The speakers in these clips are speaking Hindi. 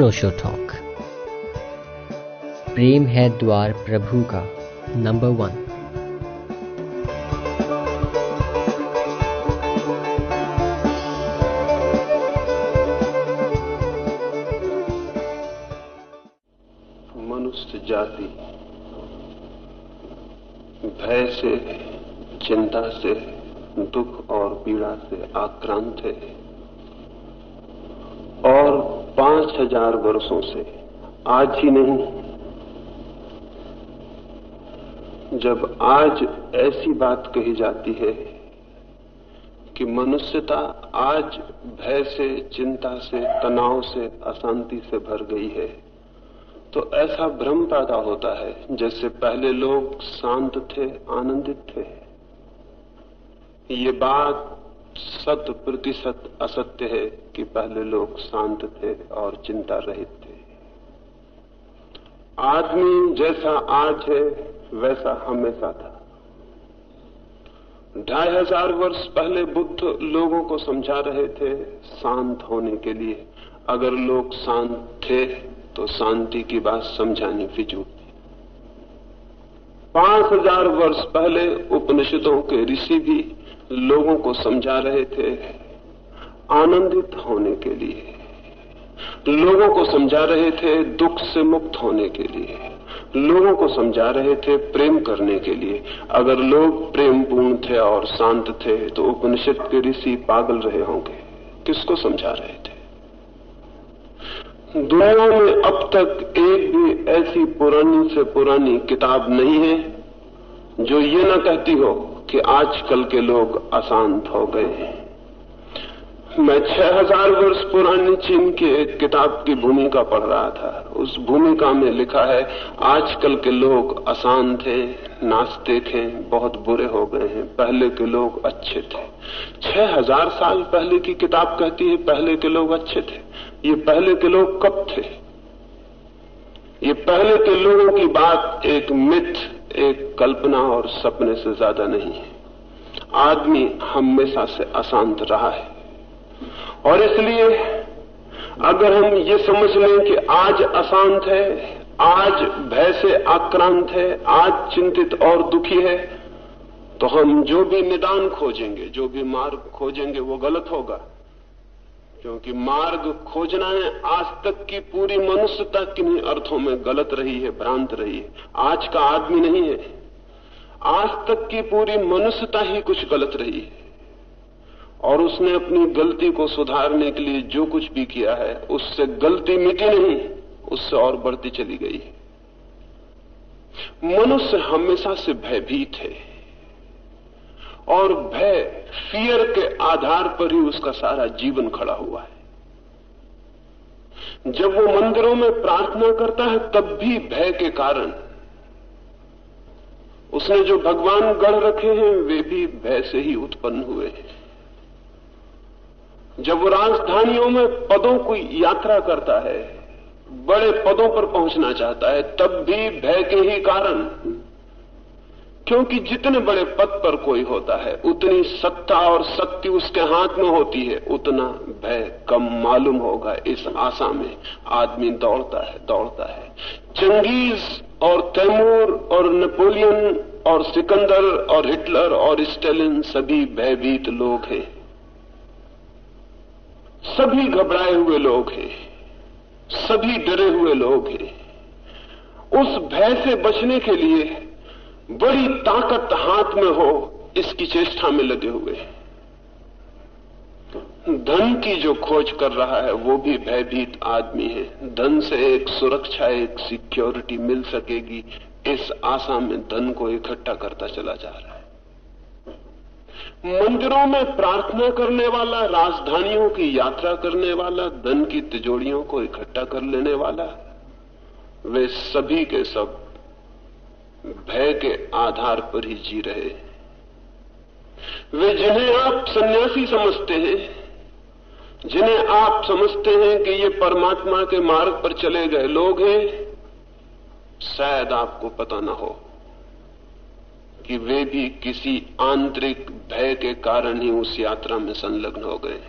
अनोशो टॉक प्रेम है द्वार प्रभु का नंबर वन मनुष्य जाति भय से, चिंता से, दुख और पीड़ा से आक्रांत है और पाँच हज़ार वर्षों से, आज ही नहीं। जब आज ऐसी बात कही जाती है कि मनुष्यता आज भय से, चिंता से, तनाव से, अशांति से भर गई है तो ऐसा भ्रम पैदा होता है जैसे पहले लोग शांत थे, आनंदित थे। ये बात शत प्रतिशत असत्य है कि पहले लोग शांत थे और चिंता रहित थे। आदमी जैसा आज है, वैसा हमेशा था। ढाई हज़ार वर्ष पहले बुद्ध लोगों को समझा रहे थे, शांत होने के लिए। अगर लोग शांत थे तो शांति की बात समझानी फिजूल थी। पाँच हज़ार वर्ष पहले उपनिषदों के ऋषि भी लोगों को समझा रहे थे आनंदित होने के लिए। लोगों को समझा रहे थे दुख से मुक्त होने के लिए। लोगों को समझा रहे थे प्रेम करने के लिए। अगर लोग प्रेम पूर्ण थे और शांत थे तो उपनिषद के ऋषि पागल रहे होंगे। किसको समझा रहे थे? दुनिया में अब तक एक भी ऐसी पुरानी से पुरानी किताब नहीं है, जो ये न कहती हो कि आजकल के लोग अशांत हो गए हैं। मैं छह हज़ार वर्ष पुरानी चीन की एक किताब की भूमिका पढ़ रहा था। उस भूमिका में लिखा है, आजकल के लोग अशांत हैं, नास्तिक हैं, बहुत बुरे हो गए हैं। पहले के लोग अच्छे थे। छह हज़ार साल पहले की किताब कहती है, पहले के लोग अच्छे थे। ये पहले के लोग कब थे? ये पहले के लोगों की बात एक मिथ एक कल्पना और सपने से ज़्यादा नहीं है। आदमी हमेशा से अशांत रहा है। और इसलिए अगर हम ये समझ लें कि आज अशांत है, आज भय से आक्रांत है, आज चिंतित और दुखी है तो हम जो भी निदान खोजेंगे, जो भी मार्ग खोजेंगे, वो गलत होगा। क्योंकि मार्ग खोजना है, आज तक की पूरी मनुष्यता किन्हीं अर्थों में गलत रही है, भ्रांत रही है। आज का आदमी नहीं है। आज तक की पूरी मनुष्यता ही कुछ गलत रही है। और उसने अपनी गलती को सुधारने के लिए जो कुछ भी किया है, उससे गलती मिटी नहीं, उससे और बढ़ती चली गई मनुष्य हमेशा से भयभीत है। और भय फियर के आधार पर ही उसका सारा जीवन खड़ा हुआ है। जब वो मंदिरों में प्रार्थना करता है, तब भी भय के कारण उसने जो भगवान गढ़ रखे हैं, वे भी भय से ही उत्पन्न हुए हैं। जब वो राजधानियों में पदों की यात्रा करता है, बड़े पदों पर पहुँचना चाहता है, तब भी भय के ही कारण क्योंकि जितने बड़े पद पर कोई होता है, उतनी सत्ता और शक्ति उसके हाथ में होती है, उतना भय कम मालूम होगा। इस आशा में आदमी दौड़ता है दौड़ता है। चंगेज और तैमूर और नेपोलियन और सिकंदर और हिटलर और स्टेलिन सभी भयभीत लोग हैं। सभी घबराए हुए लोग हैं। सभी डरे हुए लोग हैं। उस भय से बचने के लिए बड़ी ताकत हाथ में हो, इसकी चेष्टा में लगे हुए धन की जो खोज कर रहा है, वो भी भयभीत आदमी है। धन से एक सुरक्षा, एक सिक्योरिटी मिल सकेगी। इस आशा में धन को इकट्ठा करता चला जा रहा है। मंदिरों में प्रार्थना करने वाला, राजधानियों की यात्रा करने वाला, धन की तिजोड़ियों को इकट्ठा कर लेने वाला, वे सभी के सब भय के आधार पर ही जी रहे वे जिन्हें आप सन्यासी समझते हैं, जिन्हें आप समझते हैं कि ये परमात्मा के मार्ग पर चले गए लोग हैं, शायद आपको पता ना हो कि वे भी किसी आंतरिक भय के कारण ही उस यात्रा में संलग्न हो गए।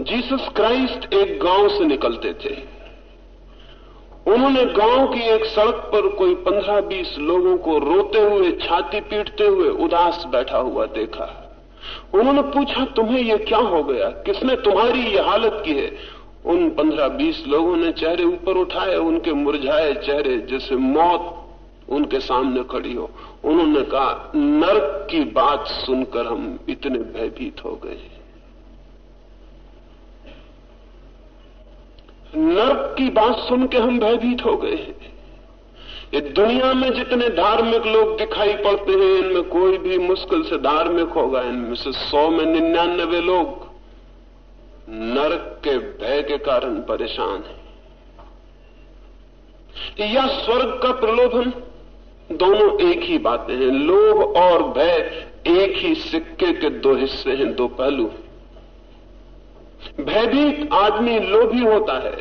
जीसस क्राइस्ट एक गाँव से निकलते थे। उन्होंने गाँव की एक सड़क पर कोई पंद्रह बीस लोगों को रोते हुए, छाती पीटते हुए उदास बैठा हुआ देखा। उन्होंने पूछा, तुम्हें यह क्या हो गया? किसने तुम्हारी ये हालत की है? उन पंद्रह बीस लोगों ने चेहरे ऊपर उठाए, उनके मुरझाए चेहरे जैसे मौत उनके सामने खड़ी हो। उन्होंने कहा, नर्क की बात सुनकर हम इतने भयभीत हो गए नर्क की बात सुन के हम भयभीत हो गए हैं। ये दुनिया में जितने धार्मिक लोग दिखाई पड़ते हैं, इनमें कोई भी मुश्किल से धार्मिक होगा। इनमें से सौ में निन्यानबे लोग नरक के भय के कारण परेशान है। या स्वर्ग का प्रलोभन? दोनों एक ही बातें हैं। लोभ और भय एक ही सिक्के के दो हिस्से हैं, दो पहलू भयभीत आदमी लोभी होता है,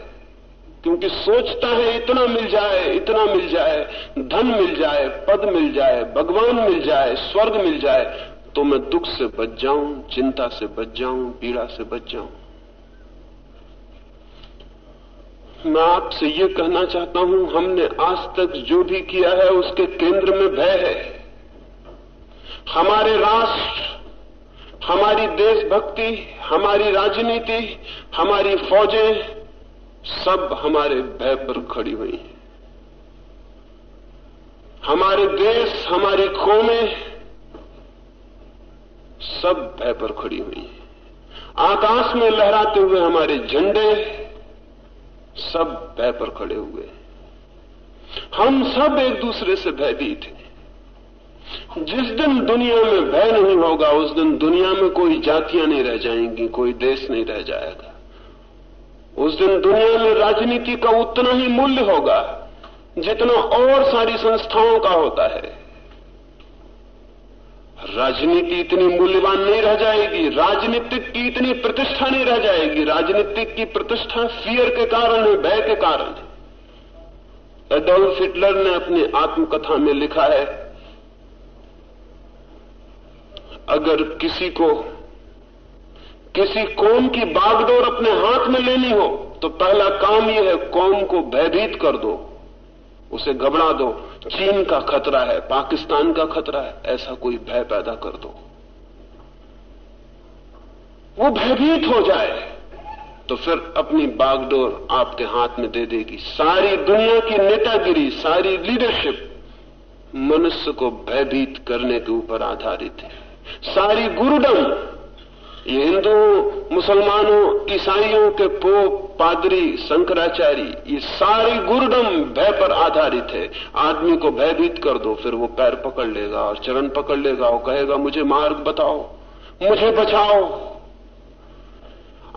क्योंकि सोचता है, इतना मिल जाए, इतना मिल जाए, धन मिल जाए, पद मिल जाए, भगवान मिल जाए, स्वर्ग मिल जाए तो मैं दुख से बच जाऊँ, चिंता से बच जाऊँ, पीड़ा से बच जाऊँ। मैं आपसे ये कहना चाहता हूँ, हमने आज तक जो भी किया है, उसके केंद्र में भय है। हमारे राष्ट्र हमारी देशभक्ति, हमारी राजनीति, हमारी फौजें, सब हमारे भय पर खड़ी हुई हैं। हमारे देश, हमारी कौमें सब भय पर खड़ी हुई हैं। आकाश में लहराते हुए हमारे झंडे, सब भय पर खड़े हुए हम सब एक दूसरे से भयभीत हैं। जिस दिन दुनिया में भय नहीं होगा, उस दिन दुनिया में कोई जातियाँ नहीं रह जाएँगी, कोई देश नहीं रह जाएगा। उस दिन दुनिया में राजनीति का उतना ही मूल्य होगा, जितना और सारी संस्थाओं का होता है। राजनीति इतनी मूल्यवान नहीं रह जाएगी राजनीतिक की इतनी प्रतिष्ठा नहीं रह जाएगी राजनीतिक की प्रतिष्ठा फियर के कारण है, भय के कारण है। एडोल्फ हिटलर ने अपनी आत्मकथा में लिखा है अगर किसी को किसी कौम की बागडोर अपने हाथ में लेनी हो तो पहला काम यह है कौम को भयभीत कर दो, उसे घबरा दो। चीन का खतरा है, पाकिस्तान का खतरा है, ऐसा कोई भय पैदा कर दो। वो भयभीत हो जाए तो फिर अपनी बागडोर आपके हाथ में दे देगी। सारी दुनिया की नेतागिरी, सारी लीडरशिप मनुष्य को भयभीत करने के ऊपर आधारित है। सारी गुरुडम, ये हिंदुओं मुसलमानों, ईसाइयों के पोप, पादरी शंकराचार्य ये सारी गुरुडम भय पर आधारित है। आदमी को भयभीत कर दो, फिर वो पैर पकड़ लेगा और चरण पकड़ लेगा और कहेगा, मुझे मार्ग बताओ, मुझे बचाओ।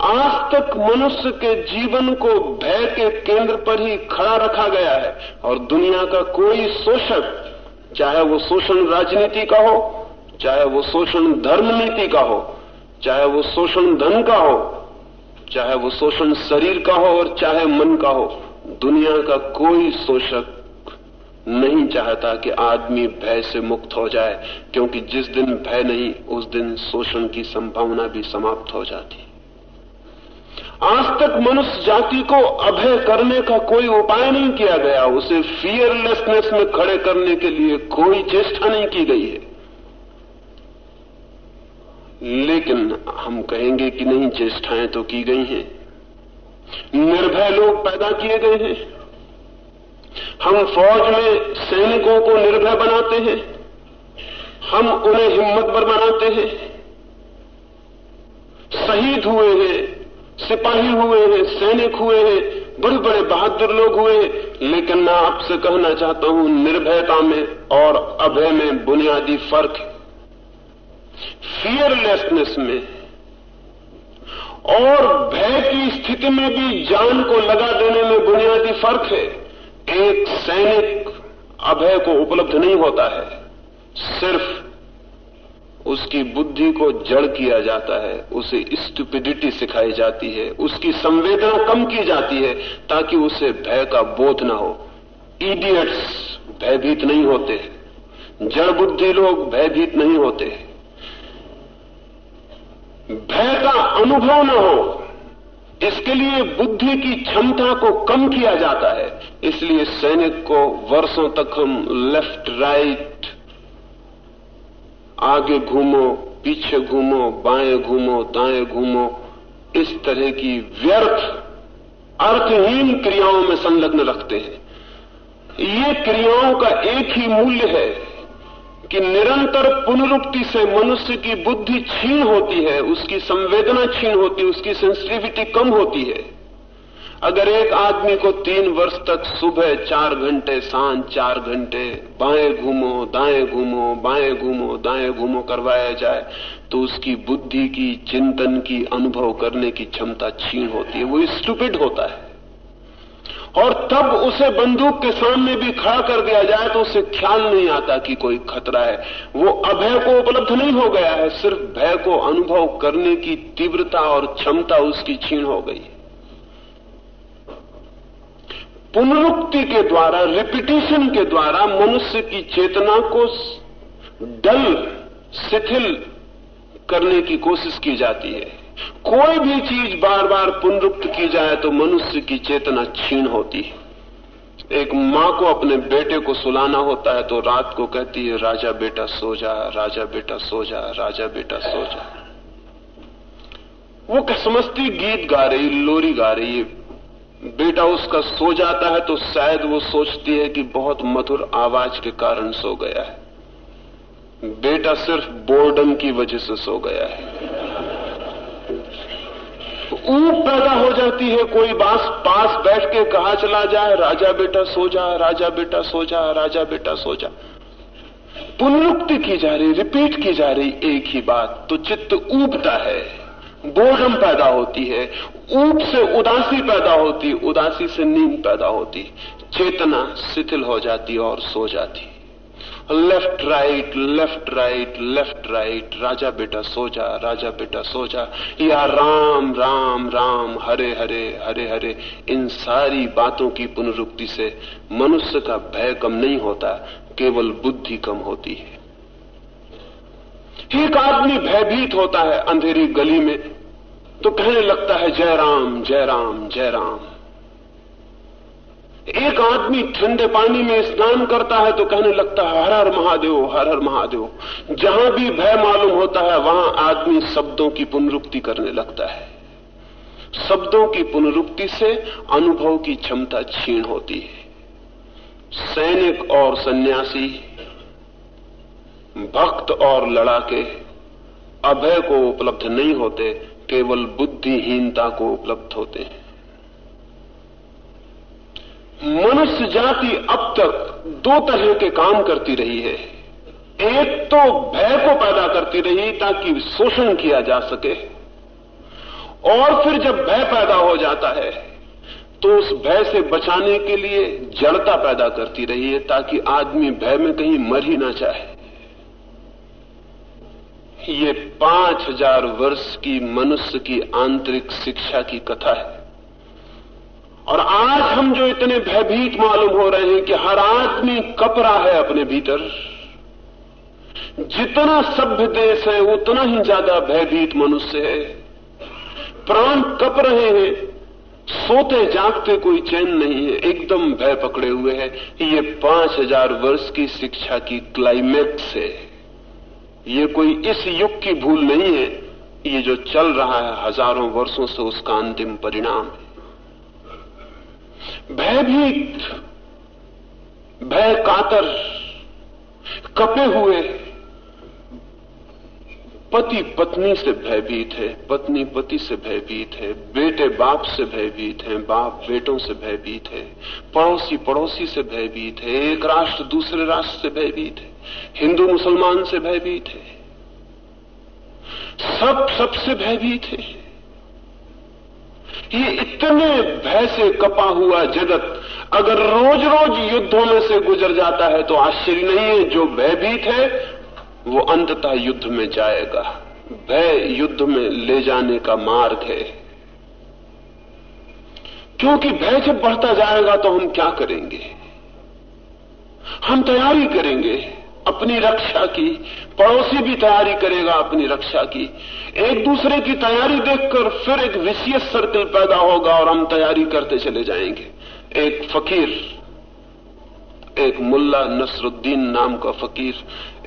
आज तक मनुष्य के जीवन को भय के केंद्र पर ही खड़ा रखा गया है और दुनिया का कोई शोषक, चाहे वो शोषण राजनीति का हो चाहे वो शोषण धर्म नीति का हो, चाहे वो शोषण धन का हो, चाहे वो शोषण शरीर का हो और चाहे मन का हो, दुनिया का कोई शोषक नहीं चाहता कि आदमी भय से मुक्त हो जाए, क्योंकि जिस दिन भय नहीं, उस दिन शोषण की संभावना भी समाप्त हो जाती। आज तक मनुष्य जाति को अभय करने का कोई उपाय नहीं किया गया, उसे फियरलेसनेस में खड़े करने के लिए कोई चेष्टा नहीं की गई है। लेकिन हम कहेंगे कि नहीं चेष्टाएँ तो की गई हैं। निर्भय लोग पैदा किए गए हैं। हम फौज में सैनिकों को निर्भय बनाते हैं। हम उन्हें हिम्मत पर बनाते हैं। शहीद हुए हैं, सिपाही हुए हैं, सैनिक हुए हैं बड़े बड़े बहादुर लोग हुए लेकिन मैं आपसे कहना चाहता हूँ, निर्भयता में और अभय में बुनियादी फ़र्क है फियरलेसनेस में और भय की स्थिति में भी जान को लगा देने में बुनियादी फ़र्क है। एक सैनिक अभय को उपलब्ध नहीं होता है। सिर्फ़ उसकी बुद्धि को जड़ किया जाता है, उसे स्टुपिडिटी सिखाई जाती है, उसकी संवेदना कम की जाती है ताकि उसे भय का बोध ना हो। इडियट्स भयभीत नहीं होते। जड़ बुद्धि लोग भयभीत नहीं होते। भय का अनुभव न हो इसके लिए बुद्धि की क्षमता को कम किया जाता है। इसलिए सैनिक को वर्षों तक हम लेफ़्ट राइट आगे घूमो, पीछे घूमो, बाएँ घूमो, दाएँ घूमो, इस तरह की व्यर्थ, अर्थहीन क्रियाओं में संलग्न रखते हैं। ये क्रियाओं का एक ही मूल्य है कि निरंतर पुनरुक्ति से मनुष्य की बुद्धि छीन होती है, उसकी संवेदना छीन होती है, उसकी सेंसिटिविटी कम होती है। अगर एक आदमी को तीन वर्ष तक सुबह चार घंटे, साँझ चार घंटे, बाएँ घूमो, दाएँ घूमो, बाएँ घूमो, दाएँ घूमो करवाया जाए तो उसकी बुद्धि की, चिंतन की, अनुभव करने की क्षमता छीन होती है। वो स्टूपिड होता है। और तब उसे बंदूक के सामने भी खड़ा कर दिया जाए तो उसे ख्याल नहीं आता कि कोई खतरा है। वो अभय को उपलब्ध नहीं हो गया है, सिर्फ़ भय को अनुभव करने की तीव्रता और क्षमता उसकी छीन हो गई है। पुनरुक्ति के द्वारा रिपीटिशन के द्वारा मनुष्य की चेतना को डल, शिथिल करने की कोशिश की जाती है। कोई भी चीज़ बार बार पुनरुक्त की जाए तो मनुष्य की चेतना छीन होती है। एक माँ को अपने बेटे को सुलाना होता है तो रात को कहती है, राजा बेटा सो जा, राजा बेटा सो जा, राजा बेटा सो जा। वो समझती गीत गा रही, लोरी गा रही है। बेटा उसका सो जाता है तो शायद वो सोचती है कि बहुत मधुर आवाज़ के कारण सो गया है। बेटा सिर्फ़ बोर्डम की वजह से सो गया है। ऊप पैदा हो जाती है, कोई बास पास बैठ के कहा चला जाए, राजा बेटा सो जा, राजा बेटा सो जा, राजा बेटा सो जा। पुनरुक्ति की जा रही, रिपीट की जा रही एक ही बात तो चित्त ऊबता है बोर्डम पैदा होती है। ऊप से उदासी पैदा होती, उदासी से नींद पैदा होती, चेतना शिथिल हो जाती और सो जाती। Left right left right left right राजा बेटा सो जा राजा बेटा सो जा या राम राम राम, हरे हरे हरे हरे। इन सारी बातों की पुनरुक्ति से मनुष्य का भय कम नहीं होता, केवल बुद्धि कम होती है। एक आदमी भयभीत होता है अंधेरी गली में तो कहने लगता है, जय राम जय राम जय राम। एक आदमी ठंडे पानी में स्नान करता है तो कहने लगता है, हर हर महादेव, हर हर महादेव। जहाँ भी भय मालूम होता है, वहाँ आदमी शब्दों की पुनरुक्ति करने लगता है। शब्दों की पुनरुक्ति से अनुभव की क्षमता छीण होती है। सैनिक और सन्यासी, भक्त और लड़ाके अभय को उपलब्ध नहीं होते, केवल बुद्धिहीनता को उपलब्ध होते हैं। मनुष्य जाति अब तक दो तरह के काम करती रही है। एक तो भय को पैदा करती रही ताकि शोषण किया जा सके। और फिर जब भय पैदा हो जाता है तो उस भय से बचाने के लिए जड़ता पैदा करती रही है ताकि आदमी भय में कहीं मर ही ना चाहे ये पाँच हज़ार वर्ष की मनुष्य की आंतरिक शिक्षा की कथा है। और आज हम जो इतने भयभीत मालूम हो रहे हैं कि हर आदमी कपरा है अपने भीतर, जितना सभ्य देश है, उतना ही ज़्यादा भयभीत मनुष्य है। प्राण कप रहे हैं, सोते जागते कोई चैन नहीं है, एकदम भय पकड़े हुए है। ये पाँच हज़ार वर्ष की शिक्षा की क्लाइमेक्स है। ये कोई इस युग की भूल नहीं है, ये जो चल रहा है, हज़ारों वर्षों से उसका अंतिम परिणाम है। भयभीत भय कातर कपे हुए। पति पत्नी से भयभीत है, पत्नी पति से भयभीत है, बेटे बाप से भयभीत है, बाप बेटों से भयभीत है, पड़ोसी पड़ोसी से भयभीत है, एक राष्ट्र दूसरे राष्ट्र से भयभीत है, हिंदू मुसलमान से भयभीत है, सब सबसे भयभीत है। ये इतने भय से कपा हुआ जगत, अगर रोज रोज युद्धों में से गुजर जाता है तो आश्चर्य नहीं है, जो भयभीत है, वो अंततः युद्ध में जाएगा। भय युद्ध में ले जाने का मार्ग है। क्योंकि भय जब बढ़ता जाएगा तो हम क्या करेंगे? हम तैयारी करेंगे। अपनी रक्षा की। पड़ोसी भी तैयारी करेगा अपनी रक्षा की। एक दूसरे की तैयारी देखकर फिर एक विशेष सर्कल पैदा होगा और हम तैयारी करते चले जाएँगे। एक फकीर, एक मुल्ला नसरुद्दीन नाम का फकीर,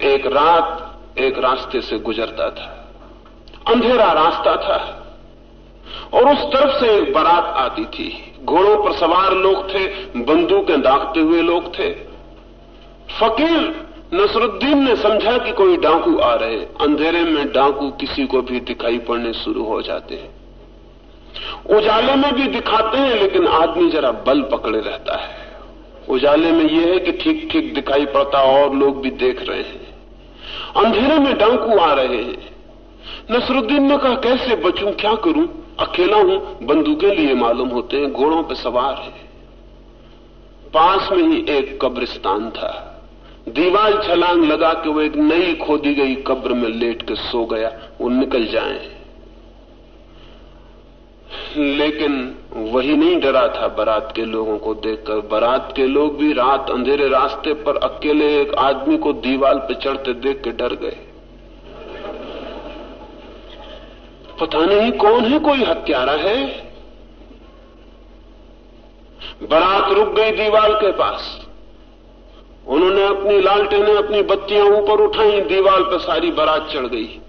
एक रात एक रास्ते से गुजरता था। अंधेरा रास्ता था। और उस तरफ़ से एक बारात आती थी। घोड़ों पर सवार लोग थे, बंदूकें दागते हुए लोग थे। फकीर नसरुद्दीन ने समझा कि कोई डाकू आ रहे, अंधेरे में डाकू किसी को भी दिखाई पड़ने शुरू हो जाते हैं। उजाले में भी दिखाते हैं, लेकिन आदमी जरा बल पकड़े रहता है। उजाले में यह है कि ठीक ठीक दिखाई पड़ता और लोग भी देख रहे हैं। अंधेरे में डाकू आ रहे हैं। नसरुद्दीन ने कहा, कैसे बचूं? क्या करूँ? अकेला हूँ, बंदूकें लिए मालूम होते हैं, घोड़ों पर सवार है। पास में ही एक कब्रिस्तान था। दीवार छलांग लगा के वो एक नई खोदी गई कब्र में लेट के सो गया, वो निकल जाए। लेकिन वही नहीं डरा था बारात के लोगों को देखकर। बारात के लोग भी रात अंधेरे रास्ते पर अकेले एक आदमी को दीवाल पर चढ़ते देख के डर गए। पता नहीं कौन है कोई हत्यारा है। बारात रुक गई दीवाल के पास। उन्होंने अपनी लालटेने अपनी बत्तियाँ ऊपर उठाई, दीवार पर सारी बारात चढ़ गई।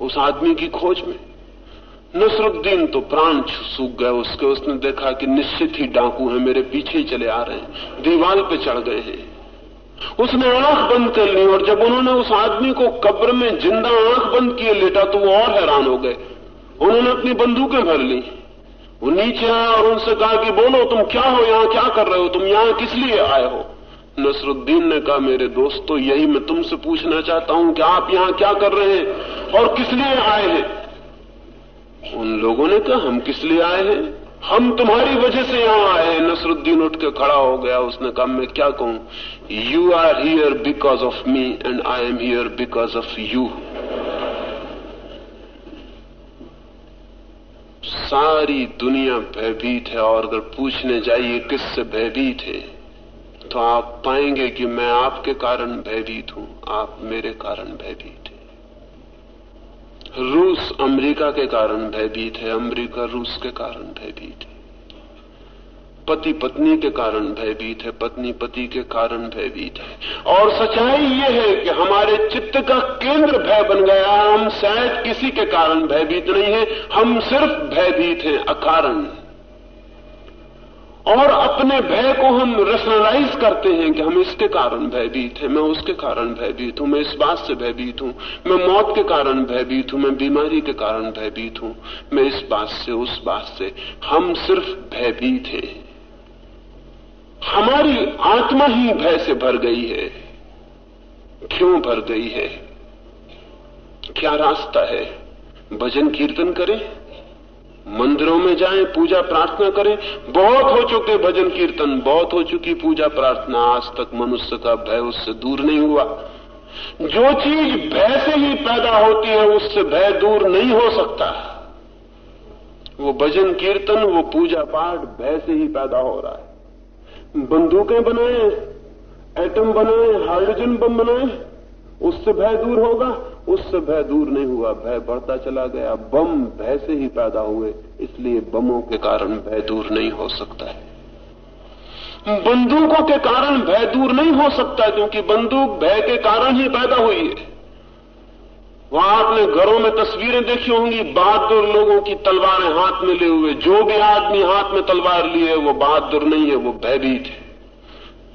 उस आदमी की खोज में नसरुद्दीन तो प्राण सूख गए। उसके उसने देखा कि निश्चित ही डाकू है, मेरे पीछे चले आ रहे हैं, दीवार पे चढ़ गए हैं। उसने आँख बंद कर ली और जब उन्होंने उस आदमी को कब्र में ज़िंदा आँख बंद किए लेटा तो वो और हैरान हो गए। उन्होंने अपनी बंदूकें भर ली। वो नीचे आया और उनसे कहा कि बोलो, तुम क्या हो, यहाँ क्या कर रहे हो? तुम यहाँ किस लिए आए हो? नसरुद्दीन ने कहा, मेरे दोस्तों यही मैं तुमसे पूछना चाहता हूँ कि आप यहाँ क्या कर रहे हैं और किस लिए आए हैं? उन लोगों ने कहा, हम किस लिए आए हैं? हम तुम्हारी वजह से यहाँ आए हैं। नसरुद्दीन उठ के खड़ा हो गया। उसने कहा, मैं क्या कहूँ? You are here because of me and I am here because of you सारी दुनिया भयभीत है और अगर पूछने जाइए, किससे भयभीत है? तो आप पाएँगे कि मैं आपके कारण भयभीत हूँ। आप मेरे कारण भयभीत है। रूस अमेरिका के कारण भयभीत है, अमेरिका रूस के कारण भयभीत है। पति पत्नी के कारण भयभीत है पत्नी पति के कारण भयभीत है। और सच्चाई यह है कि हमारे चित्त का केंद्र भय बन गया हम शायद किसी के कारण भयभीत नहीं है, हम सिर्फ़ भयभीत हैं, अकारण। और अपने भय को हम रेशनलाइज करते हैं कि हम इसके कारण भयभीत हैं, मैं उसके कारण भयभीत हूँ, मैं इस बात से भयभीत हूँ, मैं मौत के कारण भयभीत हूँ, मैं बीमारी के कारण भयभीत हूँ, मैं इस बात से, उस बात से हम सिर्फ़ भयभीत हैं। हमारी आत्मा ही भय से भर गई है। क्यों भर गई है? क्या रास्ता है? भजन कीर्तन करें? मंदिरों में जाएँ, पूजा प्रार्थना करें। बहुत हो चुके भजन कीर्तन, बहुत हो चुकी पूजा प्रार्थना। आज तक मनुष्य का भय उससे दूर नहीं हुआ। जो चीज़ भय से ही पैदा होती है, उससे भय दूर नहीं हो सकता। वो भजन कीर्तन, वो पूजा पाठ भय से ही पैदा हो रहा है। बंदूकें बनाए, एटम बनाए, हाइड्रोजन बम बनाए, उससे भय दूर होगा। उससे भय दूर नहीं हुआ, भय बढ़ता चला गया। बम भय से ही पैदा हुए, इसलिए बमों के कारण भय दूर नहीं हो सकता है। बंदूकों के कारण भय दूर नहीं हो सकता क्योंकि बंदूक भय के कारण ही पैदा हुई है। वहाँ आपने घरों में तस्वीरें देखी होंगी, बहादुर लोगों की तलवारें हाथ में ले हुए। जो भी आदमी हाथ में तलवार लिए, वो बहादुर नहीं है, वो भयभीत है।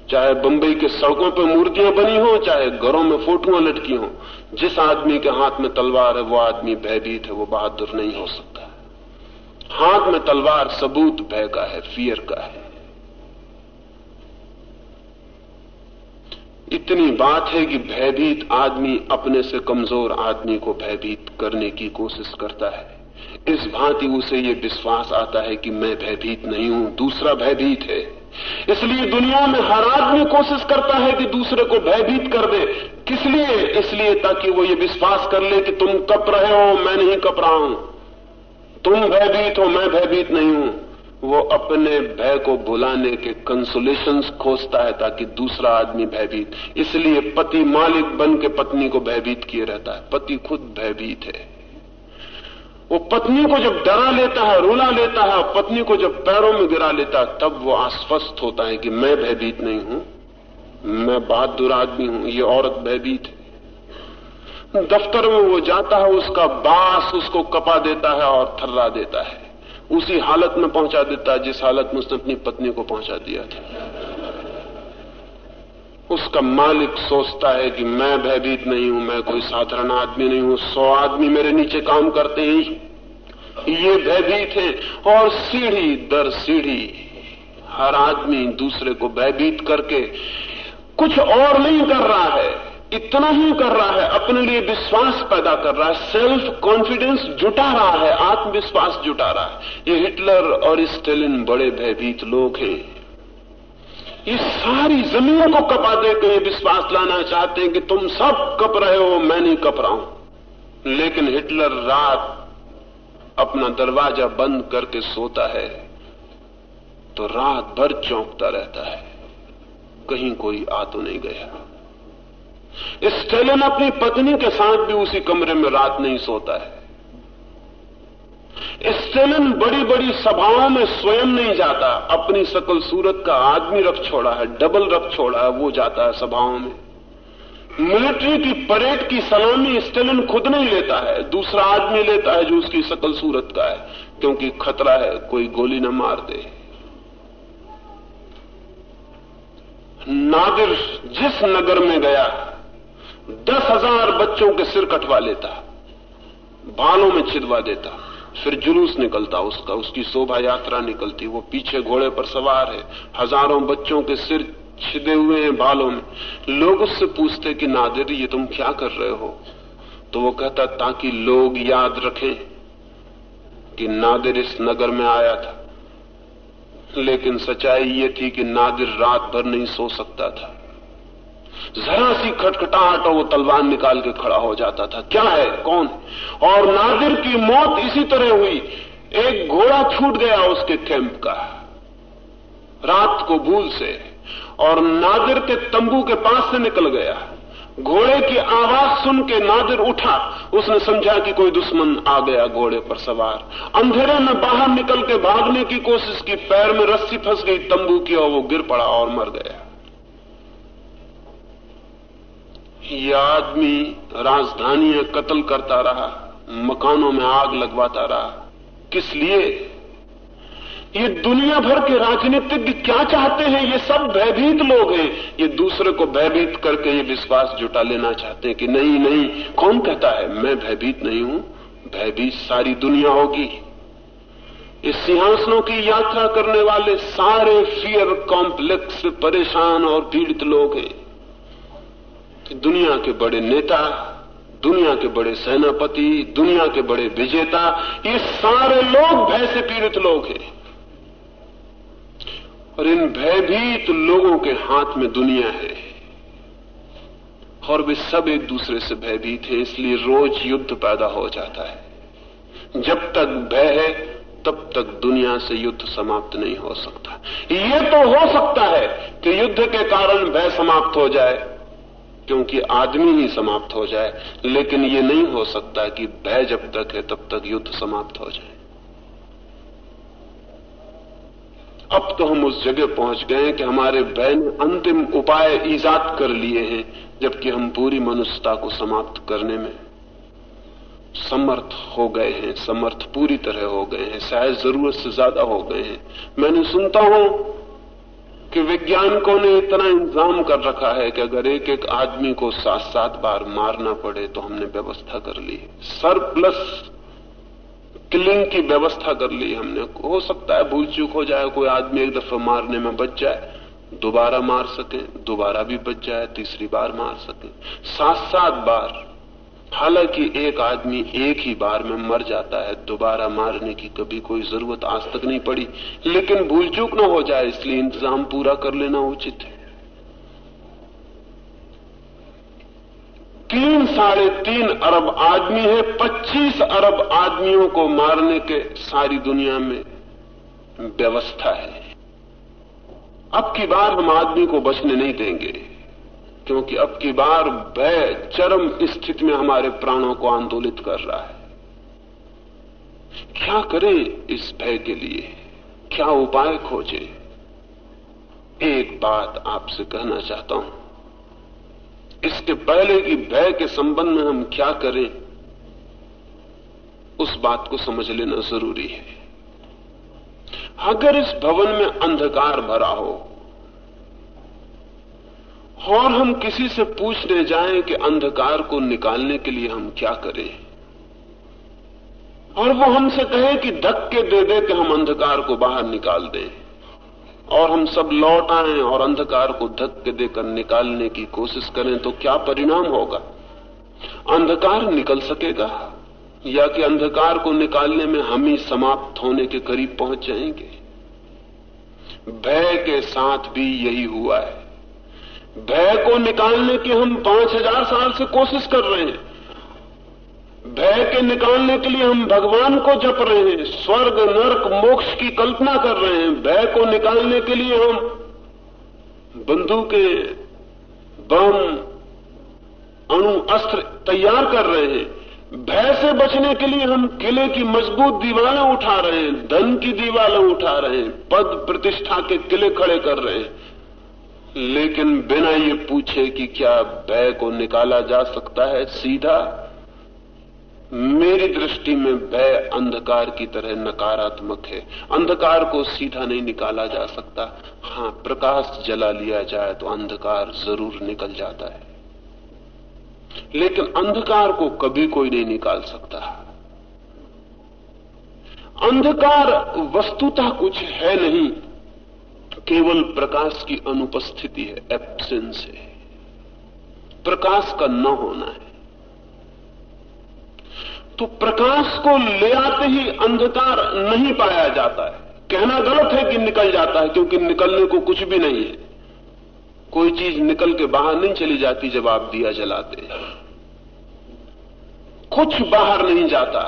चाहे बंबई के सड़कों पर मूर्तियाँ बनी हो, चाहे घरों में फोटुआं लटकी हो जिस आदमी के हाथ में तलवार है, वो आदमी भयभीत है, वो बहादुर नहीं हो सकता। हाथ में तलवार सबूत भय का है फियर का है। इतनी बात है कि भयभीत आदमी अपने से कमज़ोर आदमी को भयभीत करने की कोशिश करता है। इस भांति उसे ये विश्वास आता है कि मैं भयभीत नहीं हूँ, दूसरा भयभीत है। इसलिए दुनिया में हर आदमी कोशिश करता है कि दूसरे को भयभीत कर दे। किस लिए? इसलिए ताकि वो ये विश्वास कर ले कि तुम कप रहे हो, मैं नहीं कप रहा हूँ। तुम भयभीत हो, मैं भयभीत नहीं हूँ। वो अपने भय को भुलाने के कंसोलेशन खोजता है ताकि दूसरा आदमी भयभीत। इसलिए पति मालिक बन के पत्नी को भयभीत किए रहता है। पति खुद भयभीत है। वो पत्नी को जब डरा लेता है रुला लेता है, पत्नी को जब पैरों में गिरा लेता है, तब वो आश्वस्त होता है कि मैं भयभीत नहीं हूँ। मैं बहादुर आदमी हूँ, ये औरत भयभीत है। दफ्तर में वो जाता है, उसका बास उसको कपा देता है और थर्रा देता है। उसी हालत में पहुँचा देता है, जिस हालत में उसने अपनी पत्नी को पहुँचा दिया था। उसका मालिक सोचता है कि मैं भयभीत नहीं हूँ, मैं कोई साधारण आदमी नहीं हूँ, सौ आदमी मेरे नीचे काम करते हैं। ये भयभीत है और सीढ़ी दर सीढ़ी हर आदमी दूसरे को भयभीत करके कुछ और नहीं कर रहा है, इतना ही कर रहा है, अपने लिए विश्वास पैदा कर रहा है सेल्फ कॉन्फिडेंस जुटा रहा है, आत्मविश्वास जुटा रहा है। ये हिटलर और स्टेलिन बड़े भयभीत लोग हैं। ये सारी ज़मीन को कपा दे के विश्वास लाना चाहते हैं कि तुम सब कप रहे हो, मैं नहीं कप रहा हूँ। लेकिन हिटलर रात अपना दरवाज़ा बंद करके सोता है तो रात भर चौंकता रहता है। कहीं कोई आ तो नहीं गया। स्टेलिन अपनी पत्नी के साथ भी उसी कमरे में रात नहीं सोता है। स्टेलिन बड़ी बड़ी सभाओं में स्वयं नहीं जाता। अपनी सकल सूरत का आदमी रख छोड़ा है, डबल रख छोड़ा है, वो जाता है सभाओं में। मिलिट्री की परेड की सलामी स्टेलिन खुद नहीं लेता है, दूसरा आदमी लेता है जो उसकी सकल सूरत का है, क्योंकि खतरा है, कोई गोली न मार दे। नादिर जिस नगर में गया, दस हज़ार बच्चों के सिर कटवा लेता, बालों में छिदवा देता। फिर जुलूस निकलता, उसका, उसकी शोभा यात्रा निकलती, वो पीछे घोड़े पर सवार है। हज़ारों बच्चों के सिर छिदे हुए हैं बालों में। लोग उससे पूछते कि, नादिर, ये तुम क्या कर रहे हो? तो वो कहता, ताकि लोग याद रखें कि नादिर इस नगर में आया था। लेकिन सच्चाई ये थी कि नादिर रात भर नहीं सो सकता था। जरा सी खटखटाहट और वो तलवार निकाल के खड़ा हो जाता था। क्या है? कौन? और नादिर की मौत इसी तरह हुई। एक घोड़ा छूट गया उसके कैंप का। रात को भूल से। और नादिर के तंबू के पास से निकल गया। घोड़े की आवाज़ सुन के नादिर उठा। उसने समझा कि कोई दुश्मन आ गया घोड़े पर सवार। अंधेरे में बाहर निकल के भागने की कोशिश की। पैर में रस्सी फंस गई तंबू की और वो गिर पड़ा और मर गया। ये आदमी राजधानी कत्ल करता रहा, मकानों में आग लगवाता रहा। किस लिए? ये दुनिया भर के राजनीतिज्ञ क्या चाहते हैं? ये सब भयभीत लोग हैं। ये दूसरे को भयभीत करके ये विश्वास जुटा लेना चाहते हैं कि नहीं नहीं, कौन कहता है? मैं भयभीत नहीं हूँ, भयभीत सारी दुनिया होगी। इस सिंहासनों की यात्रा करने वाले सारे फियर कॉम्प्लेक्स परेशान और पीड़ित लोग हैं। दुनिया के बड़े नेता, दुनिया के बड़े सेनापति, दुनिया के बड़े विजेता, ये सारे लोग भय से पीड़ित लोग हैं। और इन भयभीत लोगों के हाथ में दुनिया है। और वे सब एक दूसरे से भयभीत हैं, इसलिए रोज युद्ध पैदा हो जाता है। जब तक भय है, तब तक दुनिया से युद्ध समाप्त नहीं हो सकता। ये तो हो सकता है कि युद्ध के कारण भय समाप्त हो जाए। क्योंकि आदमी ही समाप्त हो जाए, लेकिन ये नहीं हो सकता कि भय जब तक है, तब तक युद्ध समाप्त हो जाए। अब तो हम उस जगह पहुँच गए कि हमारे भय ने अंतिम उपाय ईजाद कर लिए हैं, जबकि हम पूरी मनुष्यता को समाप्त करने में समर्थ हो गए हैं, समर्थ पूरी तरह हो गए हैं, शायद ज़रूरत से ज़्यादा हो गए हैं। मैंने सुनता हूँ कि वैज्ञानिकों ने इतना इंतज़ाम कर रखा है कि अगर एक एक आदमी को सात सात बार मारना पड़े तो हमने व्यवस्था कर ली सर प्लस किलिंग की व्यवस्था कर ली हमने। हो सकता है भूल चूक हो जाए, कोई आदमी एक दफ़ा मारने में बच जाए, दोबारा मार सके, दोबारा भी बच जाए, तीसरी बार मार सके। सात सात बार हालाँकि एक आदमी एक ही बार में मर जाता है, दोबारा मारने की कभी कोई ज़रूरत आज तक नहीं पड़ी। लेकिन भूल चूक न हो जाए, इसलिए इंतज़ाम पूरा कर लेना उचित है। तीन साढ़े तीन अरब आदमी है, पच्चीस अरब आदमियों को मारने के सारी दुनिया में व्यवस्था है। अब की बार हम आदमी को बचने नहीं देंगे। क्योंकि अब की बार भय, चरम स्थिति में हमारे प्राणों को आंदोलित कर रहा है। क्या करें इस भय के लिए? क्या उपाय खोजे? एक बात आपसे कहना चाहता हूँ। इसके पहले कि भय के संबंध में हम क्या करें? उस बात को समझ लेना ज़रूरी है। अगर इस भवन में अंधकार भरा हो और हम किसी से पूछने जाएँ कि अंधकार को निकालने के लिए हम क्या करें। और वो हमसे कहे कि धक्के दे दे कि हम अंधकार को बाहर निकाल दें। और हम सब लौट आए और अंधकार को धक्के देकर निकालने की कोशिश करें तो क्या परिणाम होगा? अंधकार निकल सकेगा? या कि अंधकार को निकालने में हम ही समाप्त होने के करीब पहुँच जाएँगे? भय के साथ भी यही हुआ है। भय को निकालने की हम पाँच हज़ार साल से कोशिश कर रहे हैं। भय के निकालने के लिए हम भगवान को जप रहे हैं, स्वर्ग, नरक, मोक्ष की कल्पना कर रहे हैं। भय को निकालने के लिए हम बंदूकें, बम, अणु, अस्त्र तैयार कर रहे हैं। भय से बचने के लिए हम किले की मज़बूत दीवारें उठा रहे हैं, धन की दीवारें उठा रहे हैं, पद प्रतिष्ठा के किले खड़े कर रहे हैं। लेकिन बिना ये पूछे कि क्या भय को निकाला जा सकता है, सीधा मेरी दृष्टि में भय अंधकार की तरह नकारात्मक है। अंधकार को सीधा नहीं निकाला जा सकता। हाँ, प्रकाश जला लिया जाए तो अंधकार ज़रूर निकल जाता है। लेकिन अंधकार को कभी कोई नहीं निकाल सकता। अंधकार वस्तुतः कुछ है नहीं। केवल प्रकाश की अनुपस्थिति है एब्सेंस है। प्रकाश का न होना है। तो प्रकाश को ले आते ही अंधकार नहीं पाया जाता है। कहना गलत है कि निकल जाता है, क्योंकि निकलने को कुछ भी नहीं है। कोई चीज़ निकल के बाहर नहीं चली जाती जब आप दिया जलाते कुछ बाहर नहीं जाता,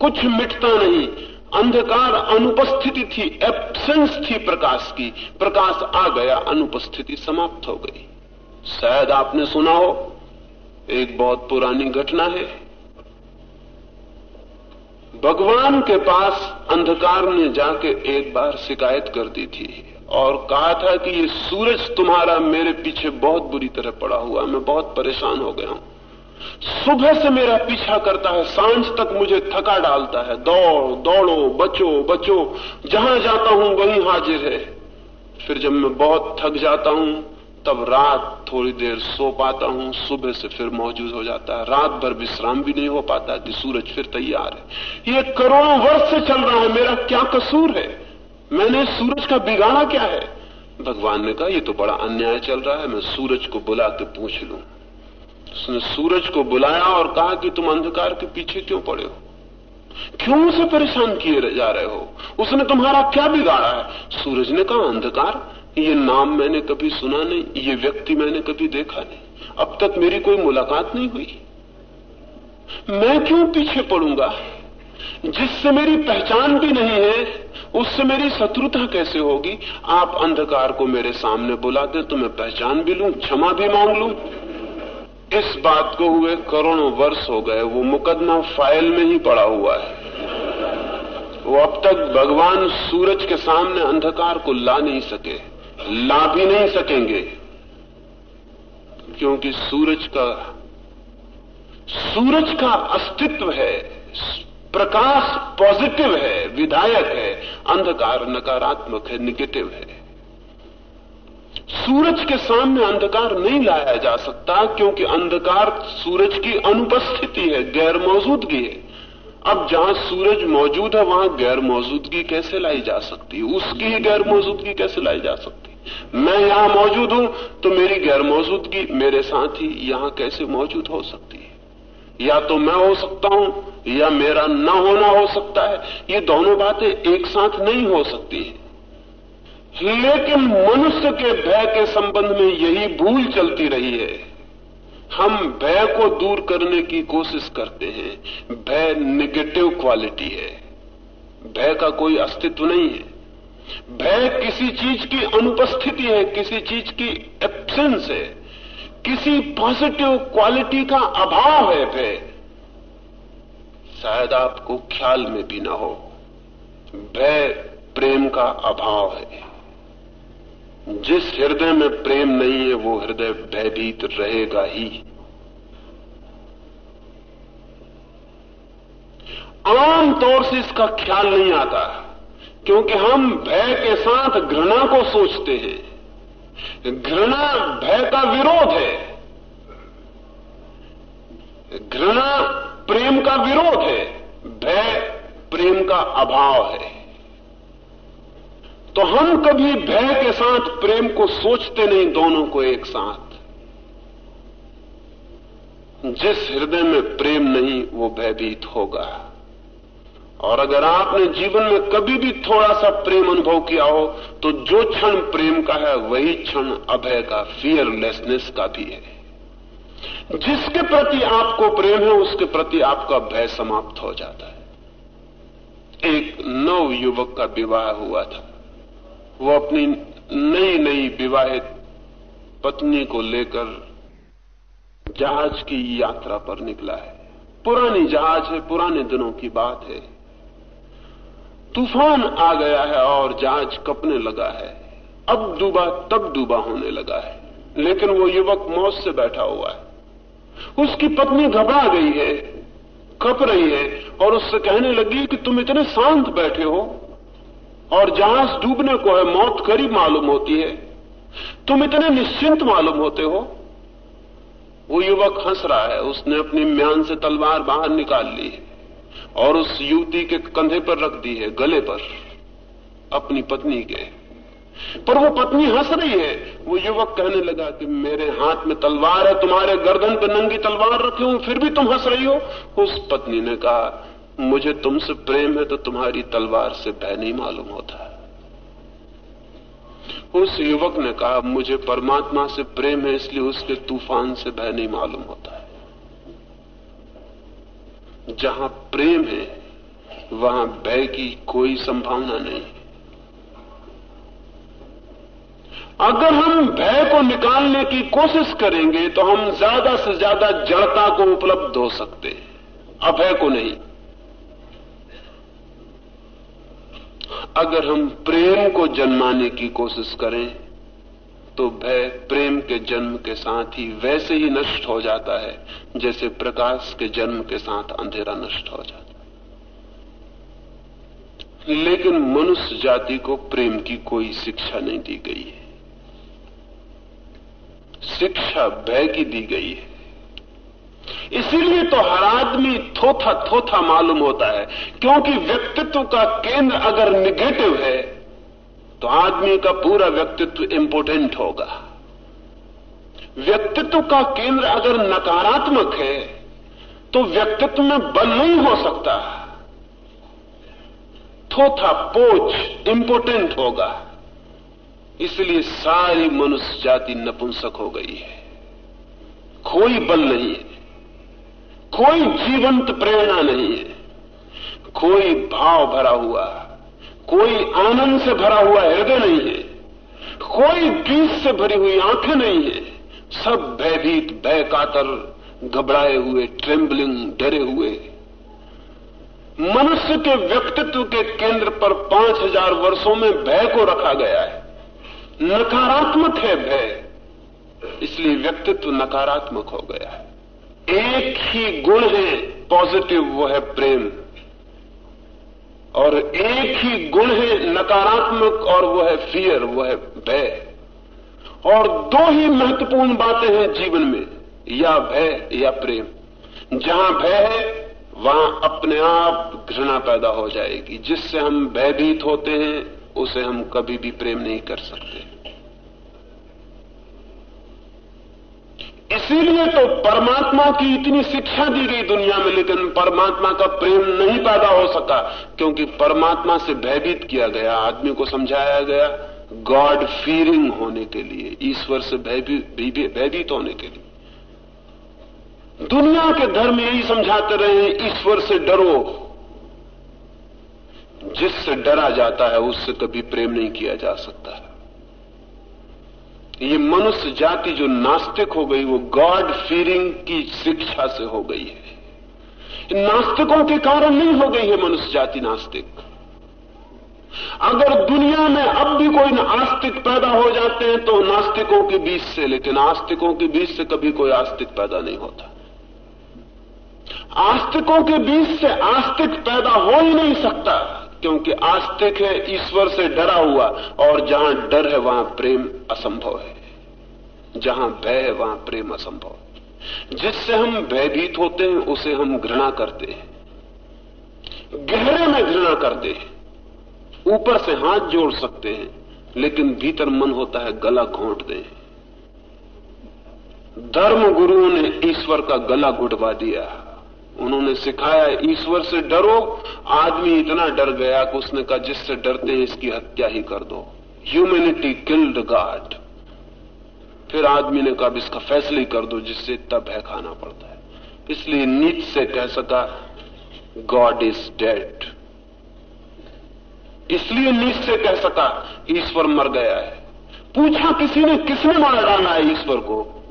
कुछ मिटता नहीं। अंधकार अनुपस्थिति थी एब्सेंस थी प्रकाश की। प्रकाश आ गया, अनुपस्थिति समाप्त हो गई। शायद आपने सुना हो, एक बहुत पुरानी घटना है। भगवान के पास अंधकार ने जाके एक बार शिकायत कर दी थी और कहा था कि ये सूरज तुम्हारा मेरे पीछे बहुत बुरी तरह पड़ा हुआ मैं बहुत परेशान हो गया हूँ। सुबह से मेरा पीछा करता है, साँझ तक मुझे थका डालता है। दौड़, दौड़ो, बचो बचो। जहाँ जाता हूँ, वहीं हाजिर है। फिर जब मैं बहुत थक जाता हूँ, तब रात थोड़ी देर सो पाता हूँ। सुबह से फिर मौजूद हो जाता है। रात भर विश्राम भी नहीं हो पाता कि सूरज फिर तैयार है। ये करोड़ों वर्ष से चल रहा है। मेरा क्या कसूर है? मैंने सूरज का बिगाड़ा क्या है? भगवान ने कहा, ये तो बड़ा अन्याय चल रहा है। मैं सूरज को बुला के पूछ लू। उसने सूरज को बुलाया और कहा कि तुम अंधकार के पीछे क्यों पड़े हो? क्यों उसे परेशान किए जा रहे हो? उसने तुम्हारा क्या बिगाड़ा है? सूरज ने कहा, अंधकार, ये नाम मैंने कभी सुना नहीं, ये व्यक्ति मैंने कभी देखा नहीं। अब तक मेरी कोई मुलाकात नहीं हुई। मैं क्यों पीछे पड़ूँगा? जिससे मेरी पहचान भी नहीं है, उससे मेरी शत्रुता कैसे होगी? आप अंधकार को मेरे सामने बुला दे तो मैं पहचान भी लूँ, क्षमा भी मांग लूँ। इस बात को हुए करोड़ों वर्ष हो गए, वो मुकदमा फ़ाइल में ही पड़ा हुआ है। वो अब तक भगवान सूरज के सामने अंधकार को ला नहीं सके, ला भी नहीं सकेंगे, क्योंकि सूरज का सूरज का अस्तित्व है, प्रकाश पॉजिटिव है, विधायक है, अंधकार नकारात्मक है, निगेटिव है। सूरज के सामने अंधकार नहीं लाया जा सकता, क्योंकि अंधकार सूरज की अनुपस्थिति है गैर मौजूदगी है। अब जहाँ सूरज मौजूद है, वहाँ गैर मौजूदगी कैसे लाई जा सकती? है उसकी ही गैर मौजूदगी कैसे लाई जा सकती? मैं यहाँ मौजूद हूँ तो मेरी गैर मौजूदगी मेरे साथ ही यहाँ कैसे मौजूद हो सकती है? या तो मैं हो सकता हूँ, या मेरा न होना हो सकता है। ये दोनों बातें एक साथ नहीं हो सकती लेकिन मनुष्य के भय के संबंध में यही भूल चलती रही है। हम भय को दूर करने की कोशिश करते हैं। भय निगेटिव क्वालिटी है। भय का कोई अस्तित्व नहीं है। भय किसी चीज़ की अनुपस्थिति है, किसी चीज़ की एब्सेंस है। किसी पॉजिटिव क्वालिटी का अभाव है भय। शायद आपको ख्याल में भी ना हो। भय प्रेम का अभाव है। जिस हृदय में प्रेम नहीं है, वो हृदय भयभीत रहेगा ही। आम तौर से इसका ख्याल नहीं आता, क्योंकि हम भय के साथ घृणा को सोचते हैं। घृणा भय का विरोध है। घृणा प्रेम का विरोध है, भय प्रेम का अभाव है। तो हम कभी भय के साथ, प्रेम को सोचते नहीं दोनों को एक साथ। जिस हृदय में प्रेम नहीं, वो भयभीत होगा। और अगर आपने जीवन में कभी भी थोड़ा सा प्रेम अनुभव किया हो तो जो क्षण प्रेम का है, वही क्षण अभय का फियरलेसनेस का भी है। जिसके प्रति आपको प्रेम है, उसके प्रति आपका भय समाप्त हो जाता है। एक नव युवक का विवाह हुआ था। वो अपनी नई नई विवाहित पत्नी को लेकर जहाज़ की यात्रा पर निकला है। पुरानी जहाज़ है, पुराने दिनों की बात है। तूफ़ान आ गया है और जहाज़ कपने लगा है। अब डूबा, तब डूबा होने लगा है। लेकिन वो युवक मौत से बैठा हुआ है। उसकी पत्नी घबरा गई है कप रही है और उससे कहने लगी कि तुम इतने शांत बैठे हो। और जहाज़ डूबने को है, मौत करीब मालूम होती है। तुम इतने निश्चिंत मालूम होते हो। वो युवक हंस रहा है, उसने अपनी म्यान से तलवार बाहर निकाल ली है और उस युवती के कंधे पर रख दी है, गले पर। अपनी पत्नी के। पर वो पत्नी हंस रही है। वो युवक कहने लगा कि मेरे हाथ में तलवार है, तुम्हारे गर्दन पर नंगी तलवार रखे हूँ, फिर भी तुम हंस रही हो। उस पत्नी ने कहा मुझे तुमसे प्रेम है तो तुम्हारी तलवार से भय नहीं मालूम होता। उस युवक ने कहा, मुझे परमात्मा से प्रेम है, इसलिए उसके तूफ़ान से भय नहीं मालूम होता है। जहाँ प्रेम है, वहाँ भय की कोई संभावना नहीं अगर हम भय को निकालने की कोशिश करेंगे तो हम ज़्यादा से ज़्यादा जड़ता को उपलब्ध हो सकते हैं, अभय को नहीं। अगर हम प्रेम को जन्माने की कोशिश करें तो भय प्रेम के जन्म के साथ ही वैसे ही नष्ट हो जाता है, जैसे प्रकाश के जन्म के साथ अंधेरा नष्ट हो जाता है। लेकिन मनुष्य जाति को प्रेम की कोई शिक्षा नहीं दी गई है। शिक्षा भय की दी गई है। इसीलिए तो हर आदमी थोथा थोथा मालूम होता है, क्योंकि व्यक्तित्व का केंद्र अगर निगेटिव है तो आदमी का पूरा व्यक्तित्व इंपोर्टेंट होगा। व्यक्तित्व का केंद्र अगर नकारात्मक है तो व्यक्तित्व में बल नहीं हो सकता। थोथा पोच इंपोर्टेंट होगा। इसलिए सारी मनुष्य जाति नपुंसक हो गई है। कोई बल नहीं है। कोई जीवंत प्रेरणा नहीं है। कोई भाव भरा हुआ, कोई आनंद से भरा हुआ हृदय नहीं है। कोई बीज से भरी हुई आँखें नहीं है। सब भयभीत भय कातर घबराए हुए ट्रेम्बलिंग डरे हुए। मनुष्य के व्यक्तित्व के केंद्र पर पाँच हज़ार वर्षों में भय को रखा गया है। नकारात्मक है भय, इसलिए व्यक्तित्व नकारात्मक हो गया है। एक ही गुण है पॉजिटिव वो है प्रेम। और एक ही गुण है नकारात्मक और वो है फियर वो है भय। और दो ही महत्वपूर्ण बातें हैं जीवन में, या भय या प्रेम। जहाँ भय है, वहाँ अपने आप घृणा पैदा हो जाएगी। जिससे हम भयभीत होते हैं, उसे हम कभी भी प्रेम नहीं कर सकते। इसीलिए तो परमात्मा की इतनी शिक्षा दी गई दुनिया में, लेकिन परमात्मा का प्रेम नहीं पैदा हो सका, क्योंकि परमात्मा से भयभीत किया गया, आदमी को समझाया गया गॉड फीरिंग होने के लिए, ईश्वर से भयभीत होने के लिए। दुनिया के धर्म यही समझाते रहे ईश्वर से डरो। जिससे डरा जाता है, उससे कभी प्रेम नहीं किया जा सकता। ये मनुष्य जाति जो नास्तिक हो गई, वो गॉड फीरिंग की शिक्षा से हो गई है। नास्तिकों के कारण नहीं हो गई है मनुष्य जाति नास्तिक। अगर दुनिया में अब भी कोई आस्तिक पैदा हो जाते हैं तो नास्तिकों के बीच से, लेकिन आस्तिकों के बीच से कभी कोई आस्तिक पैदा नहीं होता। आस्तिकों के बीच से आस्तिक पैदा हो ही नहीं सकता। क्योंकि आस्तिक है, ईश्वर से डरा हुआ, और जहाँ डर है, वहाँ प्रेम असंभव है। जहाँ भय है, वहाँ प्रेम असंभव है। जिससे हम भयभीत होते हैं, उसे हम घृणा करते हैं। गहरे में घृणा करते हैं। ऊपर से हाथ जोड़ सकते हैं, लेकिन भीतर मन होता है, गला घोंट दे धर्म गुरुओं ने ईश्वर का गला घुटवा दिया। उन्होंने सिखाया, ईश्वर से डरो, आदमी इतना डर गया कि उसने कहा, जिससे डरते हैं, इसकी हत्या ही कर दो। ह्यूमेनिटी किल्ड गॉड फिर आदमी ने कहा इसका फैसला ही कर दो, जिससे इतना भय खाना पड़ता है। इसलिए नीच से कह सका गॉड इज़ डेड इसलिए नीच से कह सका, ईश्वर मर गया है। पूछा किसी ने, किसने मार डाला है ईश्वर को?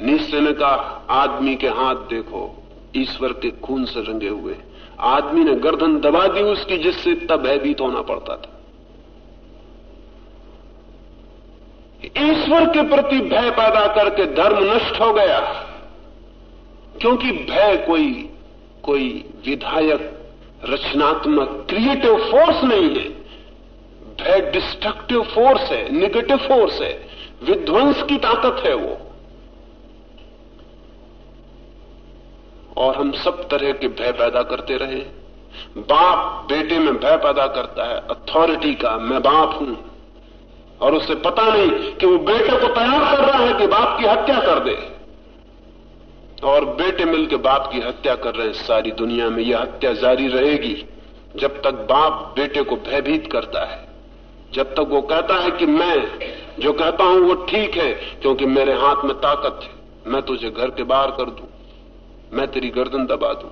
निश्चय ने कहा, आदमी के हाथ देखो। ईश्वर के खून से रंगे हुए। आदमी ने गर्दन दबा दी उसकी, जिससे इतना भयभीत होना पड़ता था। ईश्वर के प्रति भय पैदा करके धर्म नष्ट हो गया। क्योंकि भय कोई कोई विधायक, रचनात्मक क्रिएटिव फोर्स नहीं है। भय डिस्ट्रक्टिव फोर्स है निगेटिव फोर्स है। विध्वंस की ताकत है वो। और हम सब तरह के भय पैदा करते रहे। बाप बेटे में भय पैदा करता है अथॉरिटी का, मैं बाप हूँ। और उसे पता नहीं कि वो बेटे को तैयार कर रहा है कि बाप की हत्या कर दे। और बेटे मिलकर बाप की हत्या कर रहे हैं सारी दुनिया में, यह हत्या जारी रहेगी जब तक बाप बेटे को भयभीत करता है। जब तक वो कहता है कि मैं, जो कहता हूँ वो ठीक है, क्योंकि मेरे हाथ में ताकत है, मैं तुझे घर के बाहर कर दूँ। मैं तेरी गर्दन दबा दूँ।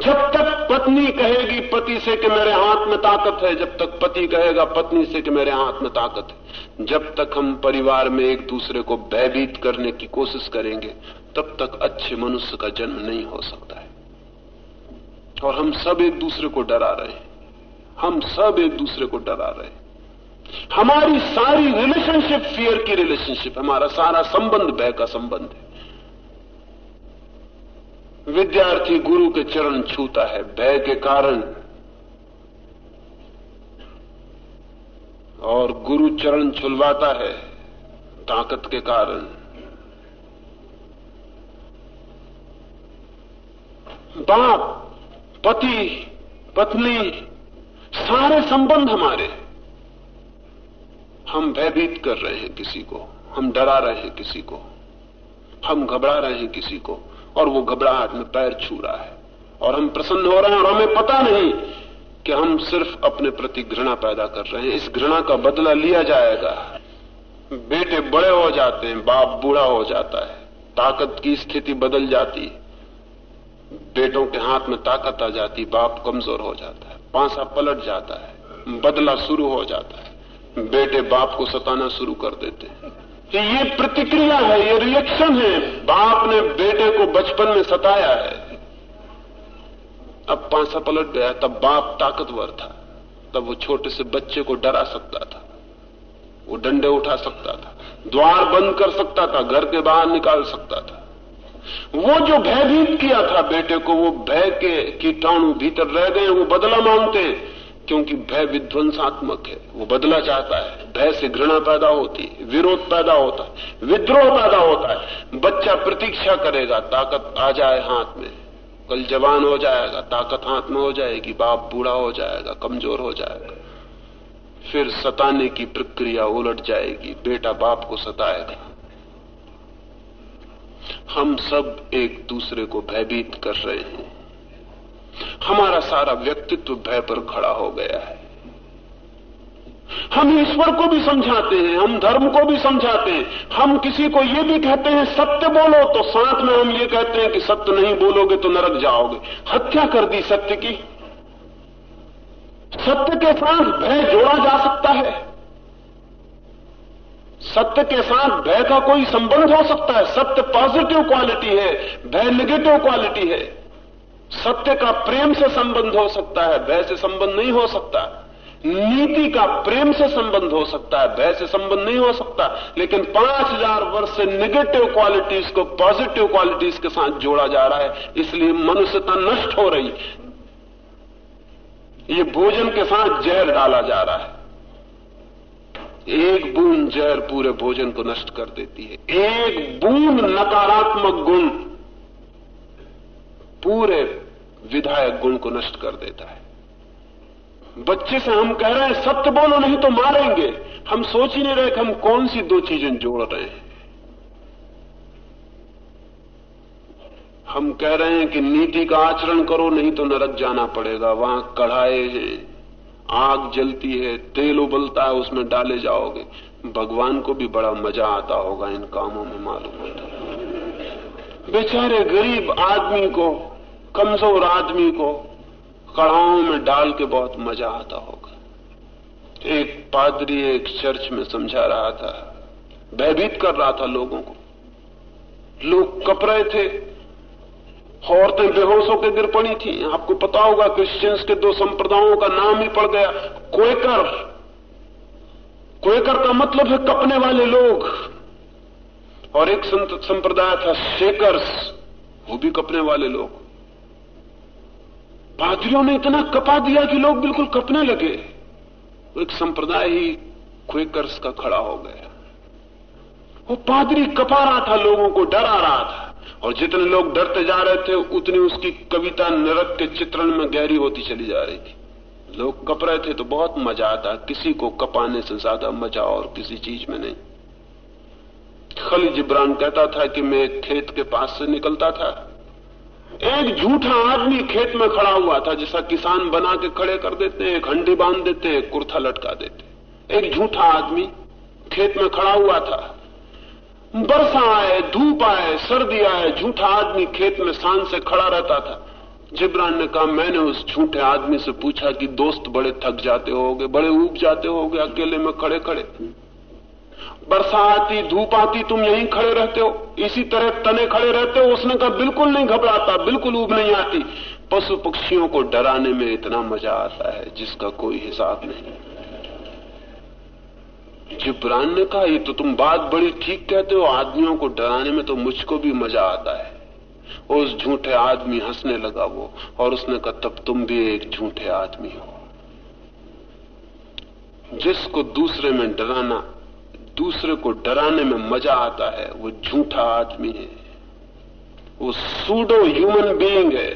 जब तक पत्नी कहेगी पति से कि मेरे हाथ में ताकत है, जब तक पति कहेगा पत्नी से कि मेरे हाथ में ताकत है, जब तक हम परिवार में एक दूसरे को भयभीत करने की कोशिश करेंगे, तब तक अच्छे मनुष्य का जन्म नहीं हो सकता है। और हम सब एक दूसरे को डरा रहे हैं। हम सब एक दूसरे को डरा रहे हैं। हमारी सारी रिलेशनशिप फियर की रिलेशनशिप हमारा सारा संबंध भय का संबंध है। विद्यार्थी गुरु के चरण छूता है, भय के कारण। और गुरु चरण छुलवाता है, ताकत के कारण। बाप, पति, पत्नी, सारे संबंध हमारे हम भयभीत कर रहे हैं किसी को, हम डरा रहे हैं किसी को, हम घबरा रहे हैं किसी को। और वो घबराहट में पैर छू रहा है। और हम प्रसन्न हो रहे हैं और हमें पता नहीं कि हम सिर्फ़ अपने प्रति घृणा पैदा कर रहे हैं। इस घृणा का बदला लिया जाएगा। बेटे बड़े हो जाते हैं, बाप बूढ़ा हो जाता है। ताकत की स्थिति बदल जाती। बेटों के हाथ में ताकत आ जाती, बाप कमज़ोर हो जाता है, पांसा पलट जाता है, बदला शुरू हो जाता है। बेटे बाप को सताना शुरू कर देते हैं। कि ये प्रतिक्रिया है, ये रिएक्शन है। बाप ने बेटे को बचपन में सताया है। अब पांसा पलट गया, तब बाप ताकतवर था। तब वो छोटे से बच्चे को डरा सकता था। वो डंडे उठा सकता था। द्वार बंद कर सकता था, घर के बाहर निकाल सकता था। वो जो भयभीत किया था बेटे को, वो भय के कीटाणु भीतर रह गए, वो बदला मांगते। हैं क्योंकि भय विध्वंसात्मक है। वो बदला चाहता है। भय से घृणा पैदा होती है, विरोध पैदा होता है, विद्रोह पैदा होता है। बच्चा प्रतीक्षा करेगा, ताकत आ जाए हाथ में। कल जवान हो जाएगा, ताकत हाथ में हो जाएगी, बाप बूढ़ा हो जाएगा, कमज़ोर हो जाएगा। फिर सताने की प्रक्रिया उलट जाएगी, बेटा बाप को सताएगा। हम सब एक दूसरे को भयभीत कर रहे हैं। हमारा सारा व्यक्तित्व भय पर खड़ा हो गया है। हम ईश्वर को भी समझाते हैं, हम धर्म को भी समझाते हैं। हम किसी को यह भी कहते हैं, सत्य बोलो तो साथ में हम ये कहते हैं कि सत्य नहीं बोलोगे तो नरक जाओगे। हत्या कर दी सत्य की। सत्य के साथ भय जोड़ा जा सकता है। सत्य के साथ भय का कोई संबंध हो सकता है। सत्य पॉजिटिव क्वालिटी है, भय नेगेटिव क्वालिटी है। सत्य का प्रेम से संबंध हो सकता है, भय से संबंध नहीं हो सकता। नीति का प्रेम से संबंध हो सकता है, भय से संबंध नहीं हो सकता। लेकिन पाँच हज़ार वर्ष से निगेटिव क्वालिटीज को पॉजिटिव क्वालिटीज के साथ जोड़ा जा रहा है, इसलिए मनुष्यता नष्ट हो रही। ये भोजन के साथ जहर डाला जा रहा है। एक बूंद जहर पूरे भोजन को नष्ट कर देती है। एक बूंद नकारात्मक गुण पूरे विधायक गुण को नष्ट कर देता है। बच्चे से हम कह रहे हैं, सत्य बोलो, नहीं तो मारेंगे। हम सोच ही नहीं रहे कि हम कौन सी दो चीज़ें जोड़ रहे हैं। हम कह रहे हैं कि नीति का आचरण करो, नहीं तो नरक जाना पड़ेगा। वहाँ कढ़ाए हैं, आग जलती है, तेल उबलता है, उसमें डाले जाओगे। भगवान को भी बड़ा मज़ा आता होगा इन कामों में मालूम होता बेचारे गरीब आदमी को कमज़ोर आदमी को कड़ाओं में डाल के बहुत मज़ा आता होगा। एक पादरी एक चर्च में समझा रहा था, भयभीत कर रहा था लोगों को। लोग कप रहे थे, औरतें बेहोश होकर गिर पड़ी थी। आपको पता होगा क्रिश्चियंस के दो संप्रदायों का नाम ही पड़ गया कोयकर कोयकर का मतलब है कपने वाले लोग। और एक संप्रदाय था शेकर्स, वो भी कपने वाले लोग। पादरियों ने इतना कपा दिया कि लोग बिल्कुल कपने लगे। एक संप्रदाय ही क्वेकर्स का खड़ा हो गया। वो पादरी कपा रहा था, लोगों को डरा रहा था। और जितने लोग डरते जा रहे थे, उतनी उसकी कविता नरक के चित्रण में गहरी होती चली जा रही थी। लोग कप रहे थे तो बहुत मज़ा आता, किसी को कपाने से ज़्यादा मज़ा और किसी चीज़ में नहीं। खली जिब्रान कहता था कि मैं खेत के पास से निकलता था। एक झूठा आदमी खेत में खड़ा हुआ था जैसा किसान बना के खड़े कर देते हैं एक हंडी बाँध देते हैं कुर्था लटका देते एक झूठा आदमी खेत में खड़ा हुआ था। बरसा आए, धूप आए, सर्दी आए, झूठा आदमी खेत में शान से खड़ा रहता था। जिब्रान ने कहा, मैंने उस झूठे आदमी से पूछा कि, दोस्त बड़े थक जाते होगे, बड़े ऊब जाते होगे, अकेले में खड़े खड़े। बरसा आती धूप आती तुम यहीं खड़े रहते हो। इसी तरह तने खड़े रहते हो, उसने कहा, बिल्कुल नहीं घबराता, बिल्कुल ऊब नहीं आती। पशु पक्षियों को डराने में इतना मज़ा आता है, जिसका कोई हिसाब नहीं। जिब्रान ने कहा, ये तो तुम बात बड़ी ठीक कहते हो, आदमियों को डराने में तो मुझको भी मज़ा आता है। उस झूठे आदमी हंसने लगा वो, और उसने कहा, तब तुम भी एक झूठे आदमी हो। जिसको दूसरे में डराना दूसरे को डराने में मज़ा आता है। वो झूठा आदमी है। वो सूडो ह्यूमन बीइंग है,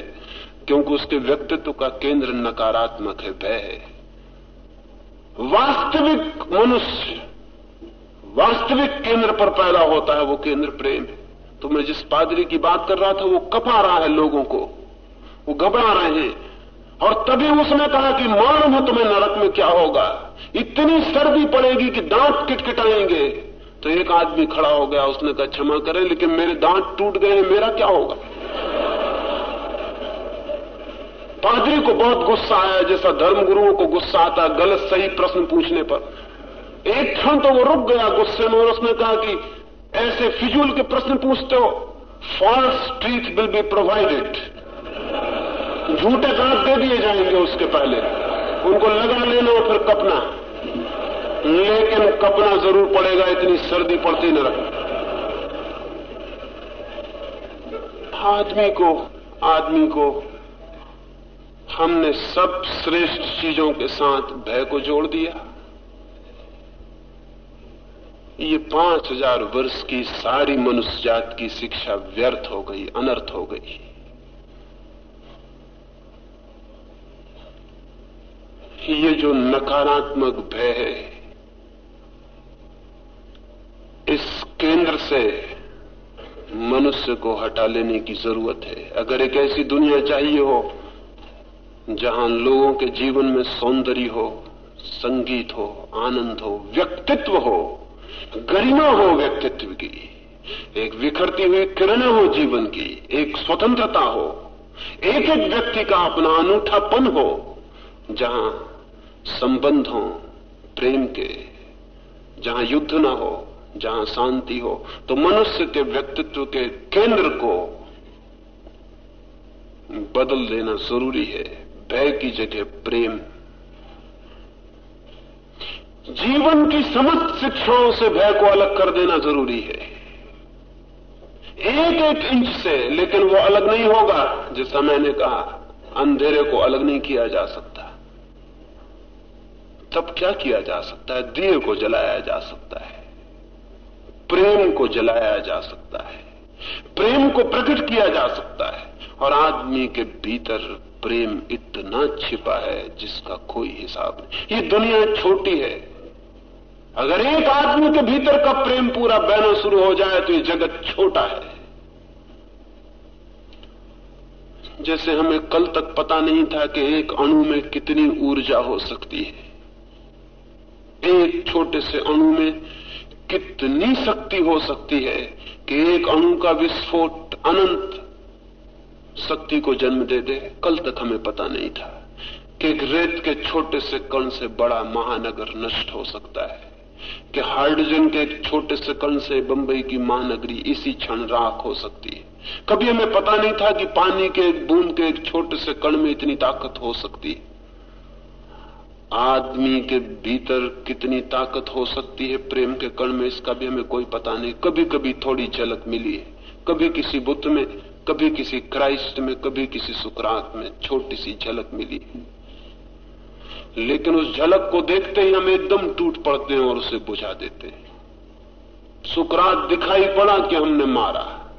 क्योंकि उसके व्यक्तित्व का केंद्र नकारात्मक है, भय है। वास्तविक मनुष्य, वास्तविक केंद्र पर पैदा होता है, वो केंद्र प्रेम है। तो मैं जिस पादरी की बात कर रहा था, वो कपा रहा है लोगों को। वो घबरा रहे हैं। और तभी उसने कहा कि मालूम है तुम्हें नरक में क्या होगा। इतनी सर्दी पड़ेगी कि दांत किटकिटाएँगे। तो एक आदमी खड़ा हो गया, उसने कहा, क्षमा करें, लेकिन मेरे दांत टूट गए मेरा क्या होगा? पादरी को बहुत गुस्सा आया, जैसा धर्मगुरुओं को गुस्सा आता गलत सही प्रश्न पूछने पर। एक क्षण तो वो रुक गया गुस्से में और उसने कहा कि ऐसे फिजूल के प्रश्न पूछते हो फॉल्स ट्रीथ विल बी प्रोवाइडेड झूठे दांत दे दिए जाएँगे उसके पहले। उनको लगा लेना और फिर कपना। लेकिन कपना ज़रूर पड़ेगा, इतनी सर्दी पड़ती न रहे। आदमी को आदमी को, हमने सब श्रेष्ठ चीज़ों के साथ भय को जोड़ दिया। ये पाँच हज़ार वर्ष की सारी मनुष्य जात की शिक्षा व्यर्थ हो गई, अनर्थ हो गई। ये जो नकारात्मक भय है, इस केंद्र से मनुष्य को हटा लेने की ज़रूरत है। अगर एक ऐसी दुनिया चाहिए हो, जहाँ लोगों के जीवन में सौंदर्य हो, संगीत हो, आनंद हो, व्यक्तित्व हो, गरिमा हो व्यक्तित्व की, एक विखरती हुई किरणें हो जीवन की, एक स्वतंत्रता हो एक एक व्यक्ति का अपना अनूठापन हो, जहाँ संबंध, प्रेम के, जहाँ युद्ध ना हो, जहाँ शांति हो तो मनुष्य के व्यक्तित्व के केंद्र को बदल देना ज़रूरी है। भय की जगह प्रेम। जीवन की समस्त शिक्षाओं से भय को अलग कर देना ज़रूरी है। एक एक इंच से, लेकिन वो अलग नहीं होगा, जैसा मैंने कहा, अंधेरे को अलग नहीं किया जा सकता। तब क्या किया जा सकता है? दिए को जलाया जा सकता है। प्रेम को जलाया जा सकता है। प्रेम को प्रकट किया जा सकता है। और आदमी के भीतर प्रेम इतना छिपा है, जिसका कोई हिसाब नहीं। ये दुनिया छोटी है। अगर एक आदमी के भीतर का प्रेम पूरा बहना शुरू हो जाए तो ये जगत छोटा है। जैसे हमें कल तक पता नहीं था कि एक अणु में कितनी ऊर्जा हो सकती है। एक छोटे से अणु में कितनी शक्ति हो सकती है कि एक अणु का विस्फोट अनंत शक्ति को जन्म दे दे? कल तक हमें पता नहीं था कि एक रेत के छोटे से कण से बड़ा महानगर नष्ट हो सकता है, कि हाइड्रोजन के एक छोटे से कण से बंबई की महानगरी इसी क्षण राख हो सकती है। कभी हमें पता नहीं था कि पानी के एक बूंद के एक छोटे से कण में इतनी ताकत हो सकती है। आदमी के भीतर कितनी ताकत हो सकती है? प्रेम के कण में इसका भी हमें कोई पता नहीं। कभी कभी थोड़ी झलक मिली है। कभी किसी बुद्ध में, कभी किसी क्राइस्ट में, कभी किसी सुकरात में छोटी सी झलक मिली है। लेकिन उस झलक को देखते ही हम एकदम टूट पड़ते हैं और उसे बुझा देते हैं। सुकरात दिखाई पड़ा कि हमने मारा।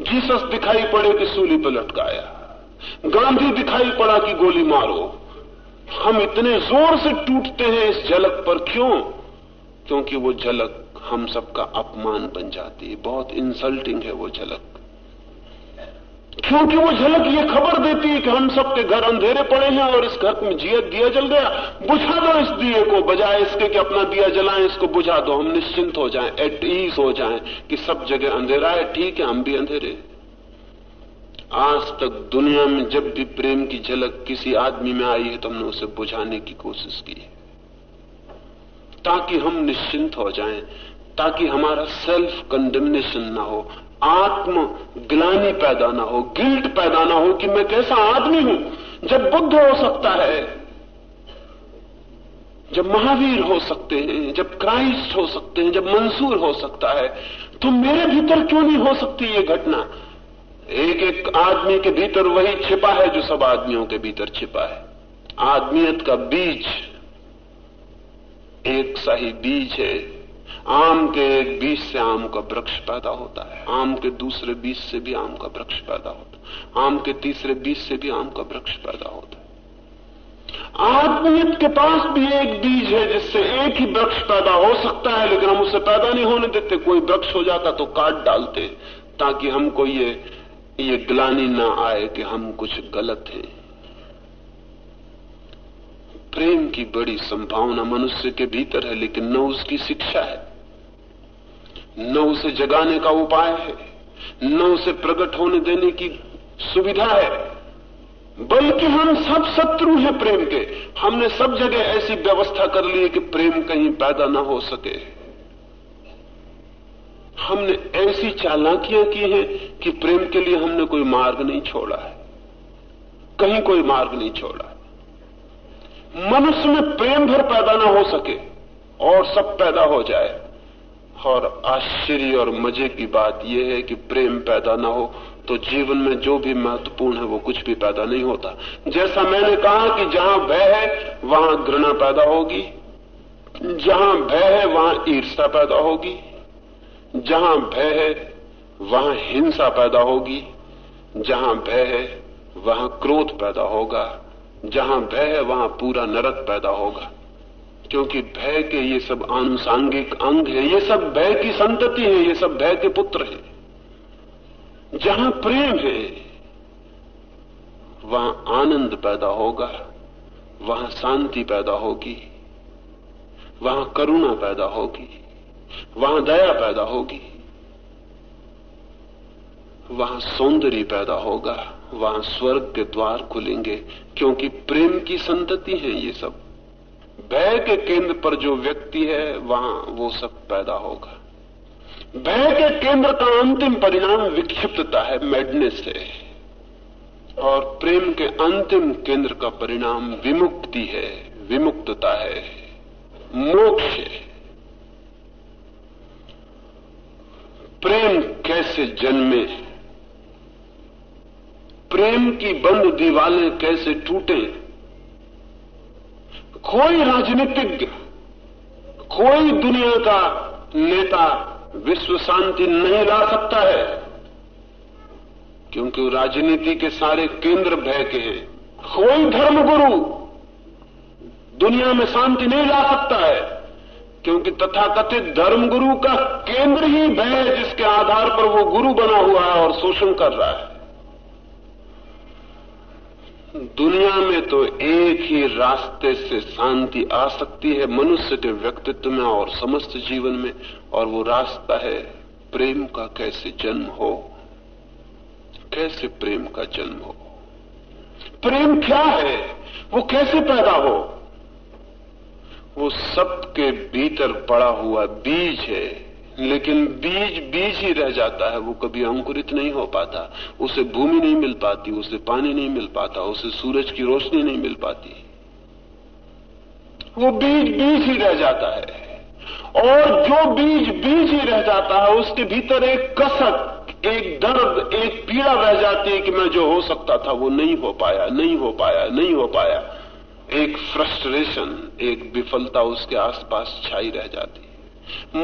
जीसस दिखाई पड़े कि सूली पर लटकाया। गांधी दिखाई पड़ा कि गोली मारो। हम इतने ज़ोर से टूटते हैं इस झलक पर क्यों? क्योंकि वो झलक हम सबका अपमान बन जाती है। बहुत इंसल्टिंग है वो झलक। क्योंकि वो झलक ये खबर देती है कि हम सबके घर अंधेरे पड़े हैं और इस घर में जिया दिया जल गया। बुझा दो इस दिए को, बजाय इसके कि अपना दिया जलाएँ, इसको बुझा दो। हम निश्चिंत हो जाएँ एट ईज हो जाएँ कि सब जगह अंधेरा है। ठीक है, हम भी अंधेरे आज तक दुनिया में जब भी प्रेम की झलक किसी आदमी में आई है तो हमने उसे बुझाने की कोशिश की है। ताकि हम निश्चिंत हो जाएँ, ताकि हमारा सेल्फ कंडेमनेशन ना हो, आत्म ग्लानी पैदा ना हो, गिल्ट पैदा ना हो कि मैं कैसा आदमी हूँ। जब बुद्ध हो सकता है, जब महावीर हो सकते हैं, जब क्राइस्ट हो सकते हैं, जब मंसूर हो सकता है तो मेरे भीतर क्यों नहीं हो सकती ये घटना? एक एक आदमी के भीतर वही छिपा है जो सब आदमियों के भीतर छिपा है। आदमियत का बीज एक सा ही बीज है। आम के एक बीज से आम का वृक्ष पैदा होता है। आम के दूसरे बीज से भी आम का वृक्ष पैदा होता है। आम के तीसरे बीज से भी आम का वृक्ष पैदा होता है। आत्मीयत के पास भी एक बीज है जिससे एक ही वृक्ष पैदा हो सकता है, लेकिन हम उसे पैदा नहीं होने देते। कोई वृक्ष हो जाता तो काट डालते, ताकि हमको ये ये ग्लानी ना आए कि हम कुछ गलत हैं। प्रेम की बड़ी संभावना मनुष्य के भीतर है, लेकिन न उसकी शिक्षा है, न उसे जगाने का उपाय है, न उसे प्रकट होने देने की सुविधा है। बल्कि हम सब शत्रु हैं प्रेम के। हमने सब जगह ऐसी व्यवस्था कर ली है कि प्रेम कहीं पैदा ना हो सके। हमने ऐसी चालाकियाँ की हैं कि प्रेम के लिए हमने कोई मार्ग नहीं छोड़ा है? कहीं कोई मार्ग नहीं छोड़ा मनुष्य में प्रेम भर पैदा ना हो सके और सब पैदा हो जाए। और आश्चर्य और मज़े की बात यह है कि प्रेम पैदा ना हो तो जीवन में जो भी महत्वपूर्ण है वो कुछ भी पैदा नहीं होता। जैसा मैंने कहा कि जहाँ भय है, वहाँ घृणा पैदा होगी। जहाँ भय है, वहाँ ईर्षा पैदा होगी। जहाँ भय है, वहाँ हिंसा पैदा होगी। जहाँ भय है, वहाँ क्रोध पैदा होगा। जहाँ भय है, वहाँ पूरा नरक पैदा होगा। क्योंकि भय के ये सब आनुषांगिक अंग है, ये सब भय की संतति है, ये सब भय के पुत्र हैं। जहाँ प्रेम है, वहाँ आनंद पैदा होगा, वहाँ शांति पैदा होगी, वहाँ करुणा पैदा होगी। वहाँ दया पैदा होगी। वहाँ सौंदर्य पैदा होगा। वहाँ स्वर्ग के द्वार खुलेंगे, क्योंकि प्रेम की संतति है ये सब। भय के केंद्र पर जो व्यक्ति है, वहाँ वो सब पैदा होगा। भय के केंद्र का अंतिम परिणाम विक्षिप्तता है मैडनेस है। और प्रेम के अंतिम केंद्र का परिणाम विमुक्ति है, विमुक्तता है, मोक्ष है। प्रेम कैसे जन्मे? प्रेम की बंद दीवारें कैसे टूटे? कोई राजनीतिज्ञ, कोई दुनिया का नेता विश्व शांति नहीं ला सकता है, क्योंकि राजनीति के सारे केंद्र भय के हैं। कोई धर्मगुरु दुनिया में शांति नहीं ला सकता है। क्योंकि तथाकथित धर्मगुरु का केंद्र ही भय है जिसके आधार पर वो गुरु बना हुआ है और शोषण कर रहा है। दुनिया में तो एक ही रास्ते से शांति आ सकती है, मनुष्य के व्यक्तित्व में और समस्त जीवन में, और वो रास्ता है प्रेम का कैसे जन्म हो? कैसे प्रेम का जन्म हो? प्रेम क्या है? वो कैसे पैदा हो? वो सबके भीतर पड़ा हुआ बीज है, लेकिन बीज बीज ही रह जाता है, वो कभी अंकुरित नहीं हो पाता। उसे भूमि नहीं मिल पाती, उसे पानी नहीं मिल पाता, उसे सूरज की रोशनी नहीं मिल पाती। वो बीज बीज ही रह जाता है। और जो बीज बीज ही रह जाता है, उसके भीतर एक कसक, एक दर्द, एक पीड़ा रह जाती है कि मैं जो हो सकता था, वो नहीं हो पाया, नहीं हो पाया, नहीं हो पाया। एक फ्रस्ट्रेशन एक विफलता उसके आसपास छाई रह जाती है।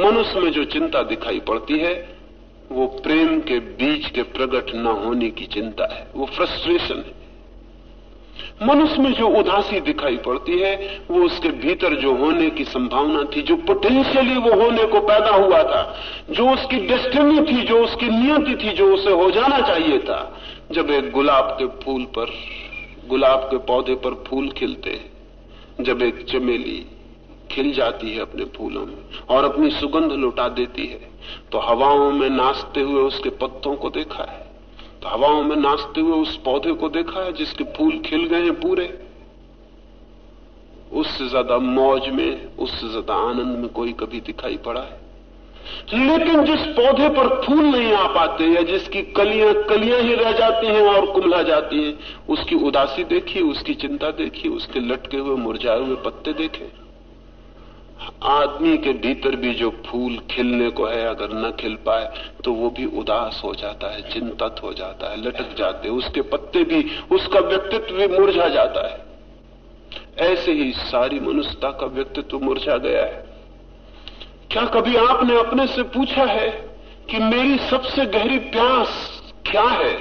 मनुष्य में जो चिंता दिखाई पड़ती है, वो प्रेम के बीज के प्रकट न होने की चिंता है। वो फ्रस्ट्रेशन है। मनुष्य में जो उदासी दिखाई पड़ती है, वो उसके भीतर जो होने की संभावना थी, जो पोटेंशियली वो होने को पैदा हुआ था, जो उसकी डेस्टिनी थी, जो उसकी नियति थी, जो उसे हो जाना चाहिए था, जब एक गुलाब के फूल पर गुलाब के पौधे पर फूल खिलते हैं। जब एक चमेली खिल जाती है अपने फूलों में और अपनी सुगंध लुटा देती है तो हवाओं में नाचते हुए उसके पत्तों को देखा है। तो हवाओं में नाचते हुए उस पौधे को देखा है जिसके फूल खिल गए हैं पूरे। उससे ज़्यादा मौज में, उससे ज़्यादा आनंद में कोई कभी दिखाई पड़ा है। लेकिन जिस पौधे पर फूल नहीं आ पाते या जिसकी कलियाँ कलियाँ ही रह जाती हैं और कुमला जाती हैं, उसकी उदासी देखिए उसकी चिंता देखिए उसके लटके हुए, मुरझाए हुए पत्ते देखें। आदमी के भीतर भी जो फूल खिलने को है, अगर न खिल पाए तो वो भी उदास हो जाता है, चिंतित हो जाता है, लटक जाते उसके पत्ते भी, उसका व्यक्तित्व भी मुरझा जाता है। ऐसे ही सारी मनुष्यता का व्यक्तित्व मुरझा गया है। क्या कभी आपने अपने से पूछा है कि मेरी सबसे गहरी प्यास क्या है?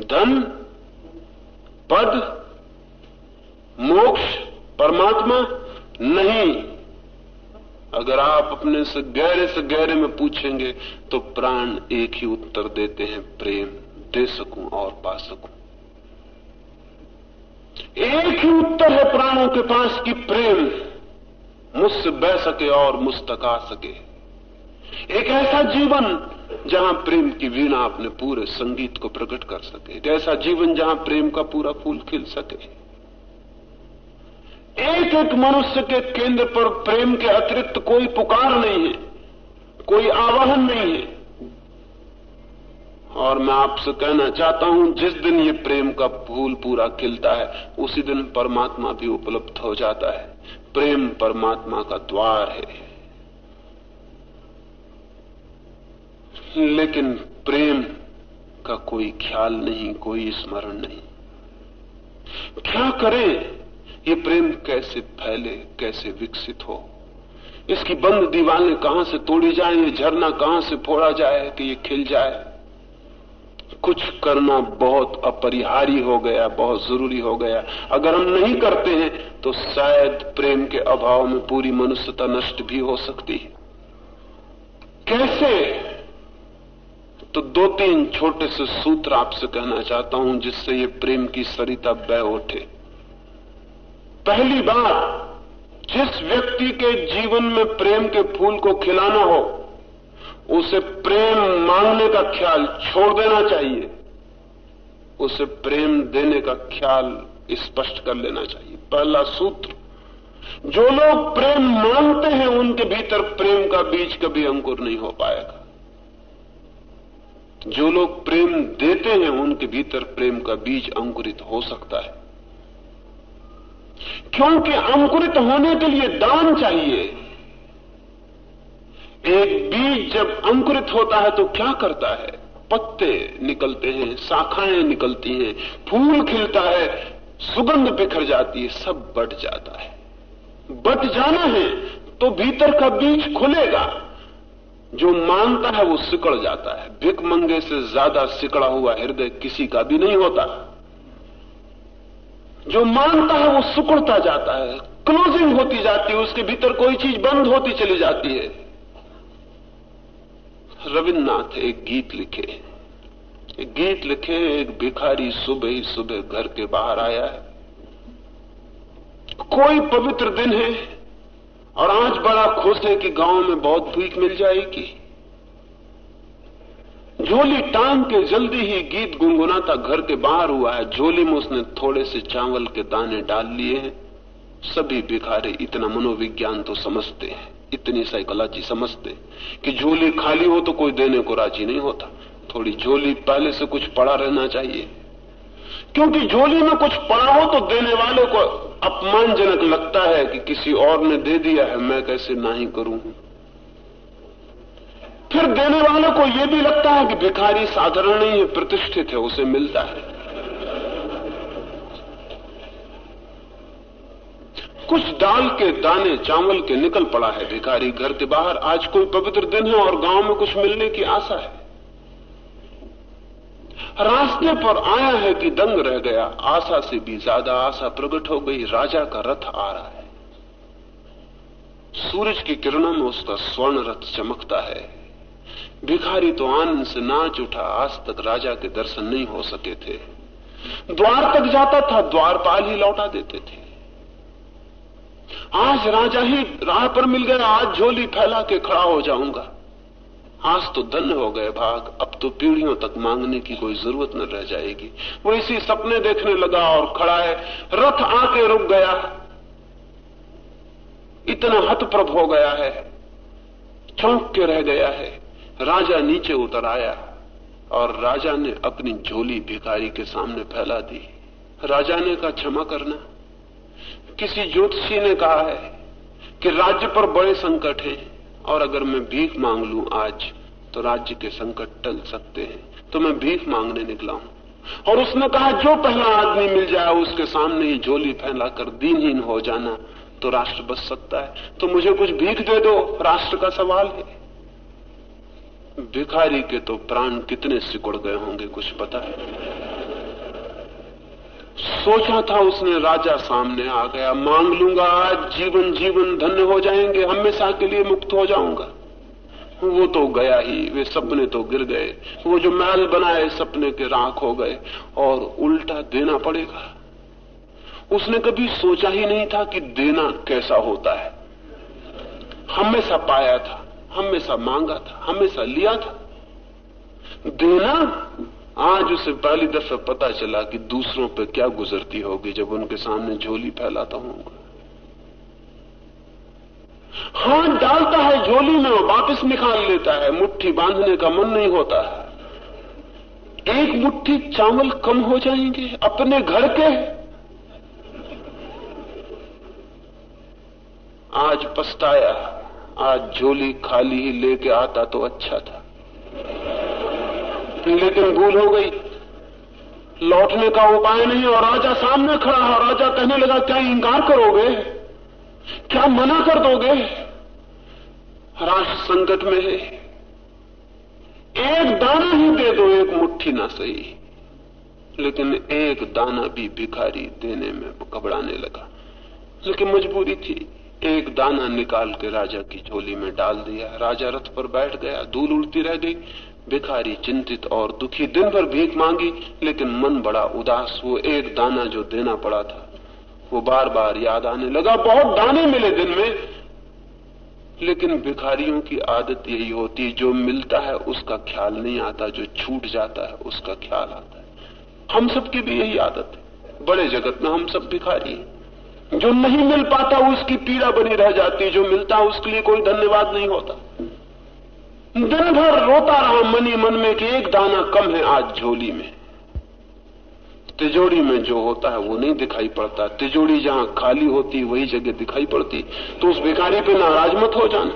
धन, पद, मोक्ष, परमात्मा? नहीं। अगर आप अपने से गहरे से गहरे में पूछेंगे तो प्राण एक ही उत्तर देते हैं, प्रेम। दे सकूँ और पा सकूँ। एक ही उत्तर है प्राणों के पास कि प्रेम। मुझसे बह सके और मुझ तक आ सके। एक ऐसा जीवन जहाँ प्रेम की वीणा अपने पूरे संगीत को प्रकट कर सके। एक ऐसा जीवन जहाँ प्रेम का पूरा फूल खिल सके। एक एक मनुष्य के केंद्र पर प्रेम के अतिरिक्त कोई पुकार नहीं है, कोई आवाहन नहीं है। और मैं आपसे कहना चाहता हूँ, जिस दिन ये प्रेम का फूल पूरा खिलता है, उसी दिन परमात्मा भी उपलब्ध हो जाता है। प्रेम परमात्मा का द्वार है। लेकिन प्रेम का कोई ख्याल नहीं, कोई स्मरण नहीं। क्या करें? ये प्रेम कैसे फैले, कैसे विकसित हो? इसकी बंद दीवारें कहाँ से तोड़ी जाए? ये झरना कहाँ से फोड़ा जाए कि ये खिल जाए? कुछ करना बहुत अपरिहार्य हो गया, बहुत ज़रूरी हो गया। अगर हम नहीं करते हैं तो शायद प्रेम के अभाव में पूरी मनुष्यता नष्ट भी हो सकती है। कैसे? तो दो तीन छोटे से सूत्र आपसे कहना चाहता हूँ, जिससे ये प्रेम की सरिता बह उठे। पहली बात, जिस व्यक्ति के जीवन में प्रेम के फूल को खिलाना हो उसे प्रेम मांगने का ख्याल छोड़ देना चाहिए। उसे प्रेम देने का ख्याल स्पष्ट कर लेना चाहिए। पहला सूत्र, जो लोग प्रेम मांगते हैं, उनके भीतर प्रेम का बीज कभी अंकुर नहीं हो पाएगा। जो लोग प्रेम देते हैं, उनके भीतर प्रेम का बीज अंकुरित हो सकता है। क्योंकि अंकुरित होने के लिए दान चाहिए। एक बीज जब अंकुरित होता है तो क्या करता है? पत्ते निकलते हैं, शाखाएँ निकलती हैं, फूल खिलता है, सुगंध बिखर जाती है, सब बट जाता है। बट जाना है तो भीतर का बीज खुलेगा। जो मानता है वो सिकड़ जाता है। भिक मंगे से ज़्यादा सिकड़ा हुआ हृदय किसी का भी नहीं होता। जो मानता है वो सुकड़ता जाता है। क्लोजिंग होती जाती है, उसके भीतर कोई चीज़ बंद होती चली जाती है। रविन्द्रनाथ एक गीत लिखे। एक गीत लिखे, एक भिखारी सुबह ही सुबह घर के बाहर आया है। कोई पवित्र दिन है और आज बड़ा खुश है कि गाँव में बहुत भीख मिल जाएगी। झोली टांग के जल्दी ही गीत गुनगुनाता घर के बाहर हुआ है। झोली में उसने थोड़े से चावल के दाने डाल लिए हैं। सभी भिखारे इतना मनोविज्ञान तो समझते हैं। इतनी साइकोलॉजी समझते कि झोली खाली हो तो कोई देने को राज़ी नहीं होता। थोड़ी झोली पहले से कुछ पड़ा रहना चाहिए। क्योंकि झोली में कुछ पड़ा हो तो देने वाले को अपमानजनक लगता है कि किसी और ने दे दिया है, मैं कैसे ना ही करूँ। फिर देने वाले को यह भी लगता है कि भिखारी साधारण है प्रतिष्ठित है, उसे मिलता है। कुछ दाल के दाने चावल के निकल पड़ा है। भिखारी घर के बाहर आज कोई पवित्र दिन है और गाँव में कुछ मिलने की आशा है। रास्ते पर आया है कि दंग रह गया। आशा से भी ज़्यादा आशा प्रकट हो गई। राजा का रथ आ रहा है। सूरज की किरणों में उसका स्वर्ण रथ चमकता है। भिखारी तो आनंद से नाच उठा। आज तक राजा के दर्शन नहीं हो सके थे। द्वार तक जाता था। द्वारपाल ही लौटा देते थे। आज राजा ही राह पर मिल गया, आज झोली फैला के खड़ा हो जाऊँगा। आज तो धन्य हो गए भाग, अब तो पीढ़ियों तक मांगने की कोई ज़रूरत न रह जाएगी। वो इसी सपने देखने लगा और खड़ा है, रथ आके रुक गया। इतना हतप्रभ हो गया है, चौंक के रह गया है। राजा नीचे उतर आया और राजा ने अपनी झोली भिखारी के सामने फैला दी। राजा ने कहा, क्षमा करना। किसी ज्योतिषी ने कहा है कि राज्य पर बड़े संकट हैं, और अगर मैं भीख मांग लू आज तो राज्य के संकट टल सकते हैं। तो मैं भीख मांगने निकला हूँ। और उसने कहा, जो पहला आदमी मिल जाए, उसके सामने ही झोली फैलाकर दीनहीन हो जाना तो राष्ट्र बच सकता है। तो मुझे कुछ भीख दे दो, राष्ट्र का सवाल है। भिखारी के तो प्राण कितने सिकुड़ गए होंगे, कुछ पता है? सोचा था उसने राजा सामने आ गया। मांग लूँगा आज जीवन जीवन, धन्य हो जाएँगे। हमेशा के लिए मुक्त हो जाऊँगा। वो तो गया ही, वे सपने तो गिर गए। वो जो महल बनाए, सपने के राख हो गए। और उल्टा देना पड़ेगा। उसने कभी सोचा ही नहीं था कि देना कैसा होता है। हमेशा पाया था, हमेशा मांगा था, हमेशा लिया था। देना आज उसे पहली दफे पता चला कि दूसरों पर क्या गुजरती होगी जब उनके सामने झोली फैलाता हूँगा हाथ डालता है झोली में, वापस निकाल लेता है। मुट्ठी बांधने का मन नहीं होता है। एक मुट्ठी चावल कम हो जाएँगे अपने घर के। आज पछताया, आज झोली खाली ही लेके आता तो अच्छा था। लेकिन भूल हो गई। लौटने का उपाय नहीं और राजा सामने खड़ा है। राजा कहने लगा, क्या इंकार करोगे? क्या मना कर दोगे? राष्ट्र संकट में है। एक दाना ही दे दो, एक मुट्ठी ना सही। लेकिन एक दाना भी भिखारी देने में घबराने लगा। लेकिन मजबूरी थी। एक दाना निकाल के राजा की झोली में डाल दिया। राजा रथ पर बैठ गया। धूल उड़ती रह गई। भिखारी चिंतित और दुखी दिन भर भीख मांगी, लेकिन मन बड़ा उदास, वो एक दाना जो देना पड़ा था। वो बार बार याद आने लगा, बहुत दाने मिले दिन में। लेकिन भिखारियों की आदत यही होती, जो मिलता है, उसका ख्याल नहीं आता, जो छूट जाता है, उसका ख्याल आता है। हम सबकी भी यही आदत है। बड़े जगत में हम सब भिखारी हैं। जो नहीं मिल पाता उसकी पीड़ा बनी रह जाती, जो मिलता, उसके लिए कोई धन्यवाद नहीं होता। दिन भर रोता रहा मनी मन में कि एक दाना कम है आज झोली में। तिजोड़ी में जो होता है वो नहीं दिखाई पड़ता। तिजोड़ी जहाँ खाली होती, वही जगह दिखाई पड़ती। तो उस भिखारी पे नाराज़ मत हो जाना।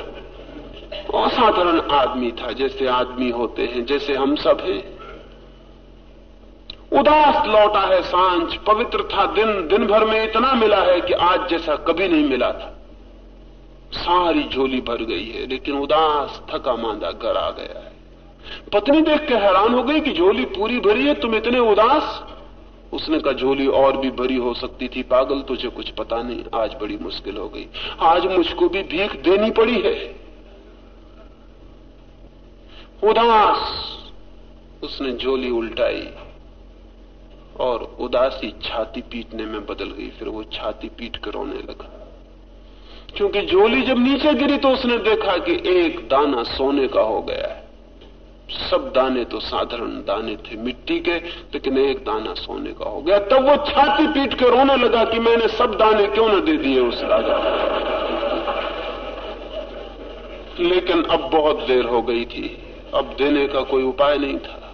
असाधारण आदमी था, जैसे आदमी होते हैं, जैसे हम सब हैं। उदास लौटा है साँझ, पवित्र था दिन। दिन भर में इतना मिला है कि आज जैसा कभी नहीं मिला था। सारी झोली भर गई है, लेकिन उदास, थका मांदा घर आ गया है। पत्नी देख के हैरान हो गई कि झोली पूरी भरी है, तुम इतने उदास? उसने कहा, झोली और भी भरी हो सकती थी, पागल, तुझे कुछ पता नहीं, आज बड़ी मुश्किल हो गई। आज मुझको भी भीख देनी पड़ी है। उदास, उसने झोली उल्टाई और उदासी छाती पीटने में बदल गई, फिर वो छाती पीट कर रोने लगा। क्योंकि झोली जब नीचे गिरी तो उसने देखा कि एक दाना सोने का हो गया है। सब दाने तो साधारण दाने थे मिट्टी के, लेकिन एक दाना सोने का हो गया। तब वो छाती पीट के रोने लगा कि मैंने सब दाने क्यों न दे दिए उस राजा लेकिन अब बहुत देर हो गई थी। अब देने का कोई उपाय नहीं था।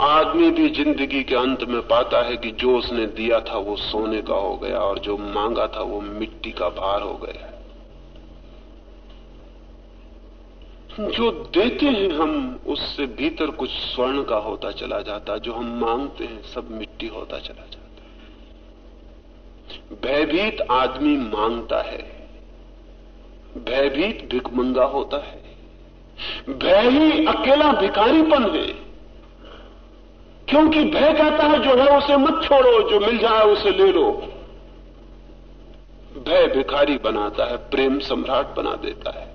आदमी भी ज़िंदगी के अंत में पाता है कि जो उसने दिया था वो सोने का हो गया और जो मांगा था वो मिट्टी का भार हो गया। जो देते हैं हम, उससे भीतर कुछ स्वर्ण का होता चला जाता, जो हम मांगते हैं, सब मिट्टी होता चला जाता भयभीत आदमी माँगता है। भयभीत भिकमंगा होता है। भय ही अकेला भिखारीपन है। क्योंकि भय कहता है, जो है उसे मत छोड़ो, जो मिल जाए उसे ले लो। भय भिखारी बनाता है, प्रेम सम्राट बना देता है।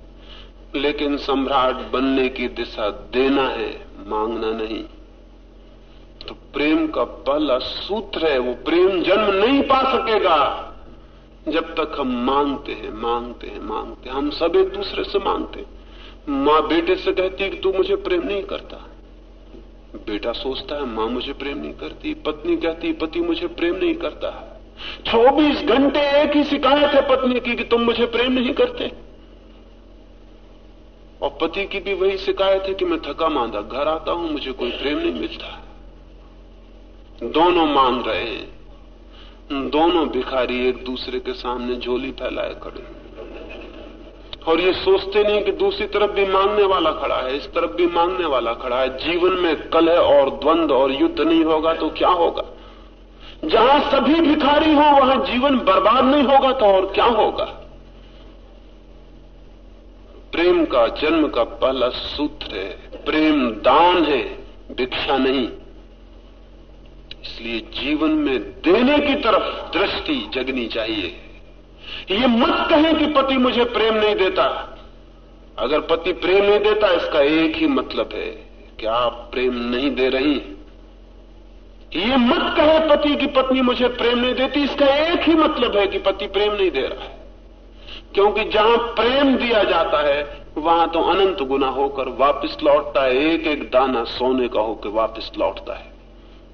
लेकिन सम्राट बनने की दिशा देना है, मांगना नहीं। तो प्रेम का पहला सूत्र है, वो प्रेम जन्म नहीं पा सकेगा। जब तक हम मांगते हैं मांगते हैं मांगते हैं, हम सब एक दूसरे से मांगते हैं। माँ बेटे से कहती है कि तू मुझे प्रेम नहीं करता। बेटा सोचता है, माँ मुझे प्रेम नहीं करती, पत्नी कहती पति मुझे प्रेम नहीं करता। चौबीस घंटे एक ही शिकायत है पत्नी की कि तुम मुझे प्रेम नहीं करते। और पति की भी वही शिकायत है कि मैं थका मांदा, घर आता हूँ, मुझे कोई प्रेम नहीं मिलता। दोनों मांग रहे हैं। दोनों भिखारी एक दूसरे के सामने झोली फैलाए खड़े और ये सोचते नहीं कि दूसरी तरफ़ भी मांगने वाला खड़ा है, इस तरफ़ भी मांगने वाला खड़ा है। जीवन में कलह और द्वंद और युद्ध नहीं होगा तो क्या होगा? जहाँ सभी भिखारी हो, वहाँ जीवन बर्बाद नहीं होगा तो और क्या होगा? प्रेम का जन्म का पहला सूत्र है, प्रेम दान है, भिक्षा नहीं। इसलिए जीवन में देने की तरफ़ दृष्टि जगनी चाहिए। ये मत कहें कि पति मुझे प्रेम नहीं देता। अगर पति प्रेम नहीं देता, इसका एक ही मतलब है कि आप प्रेम नहीं दे रही ये मत कहे पति की पत्नी मुझे प्रेम नहीं देती, इसका एक ही मतलब है कि पति प्रेम नहीं दे रहा है। क्योंकि जहाँ प्रेम दिया जाता है, वहाँ तो अनंत गुना होकर वापस लौटता है। एक एक दाना सोने का होकर वापस लौटता है।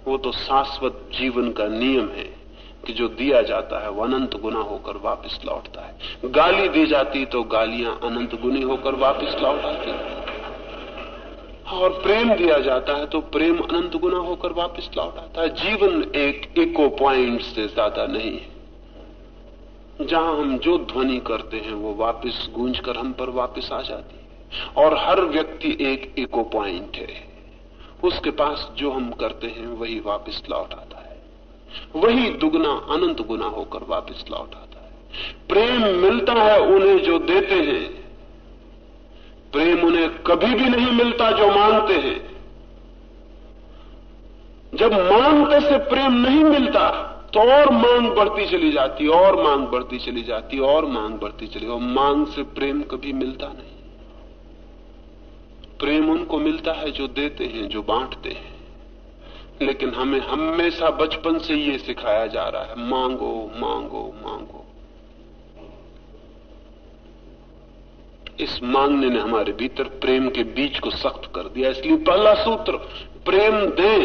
वो तो शाश्वत जीवन का नियम है। कि जो दिया जाता है वह अनंत गुना होकर वापस लौटता है। गाली दी जाती तो गालियाँ अनंत गुनी होकर वापस लौट आती और प्रेम दिया जाता है तो प्रेम अनंत गुना होकर वापस लौट आता है। जीवन एक इको पॉइंट से ज़्यादा नहीं है। जहाँ हम जो ध्वनि करते हैं वो वापस गूंज कर हम पर वापस आ जाती है। और हर व्यक्ति एक इको पॉइंट है। उसके पास जो हम करते हैं वही वापस लौट आता वही दुगना अनंत गुना होकर वापस लौट आता है। प्रेम मिलता है उन्हें जो देते हैं। प्रेम उन्हें कभी भी नहीं मिलता जो मानते हैं। जब मांगते से प्रेम नहीं मिलता तो और मांग बढ़ती चली जाती, और मांग बढ़ती चली जाती, और मांग बढ़ती चली और मांग से प्रेम कभी मिलता नहीं। प्रेम उनको मिलता है जो देते हैं, जो बांटते हैं। लेकिन हमें हमेशा बचपन से ये सिखाया जा रहा है, मांगो मांगो मांगो। इस मांगने ने हमारे भीतर प्रेम के बीज को सख्त कर दिया, इसलिए पहला सूत्र, प्रेम दे।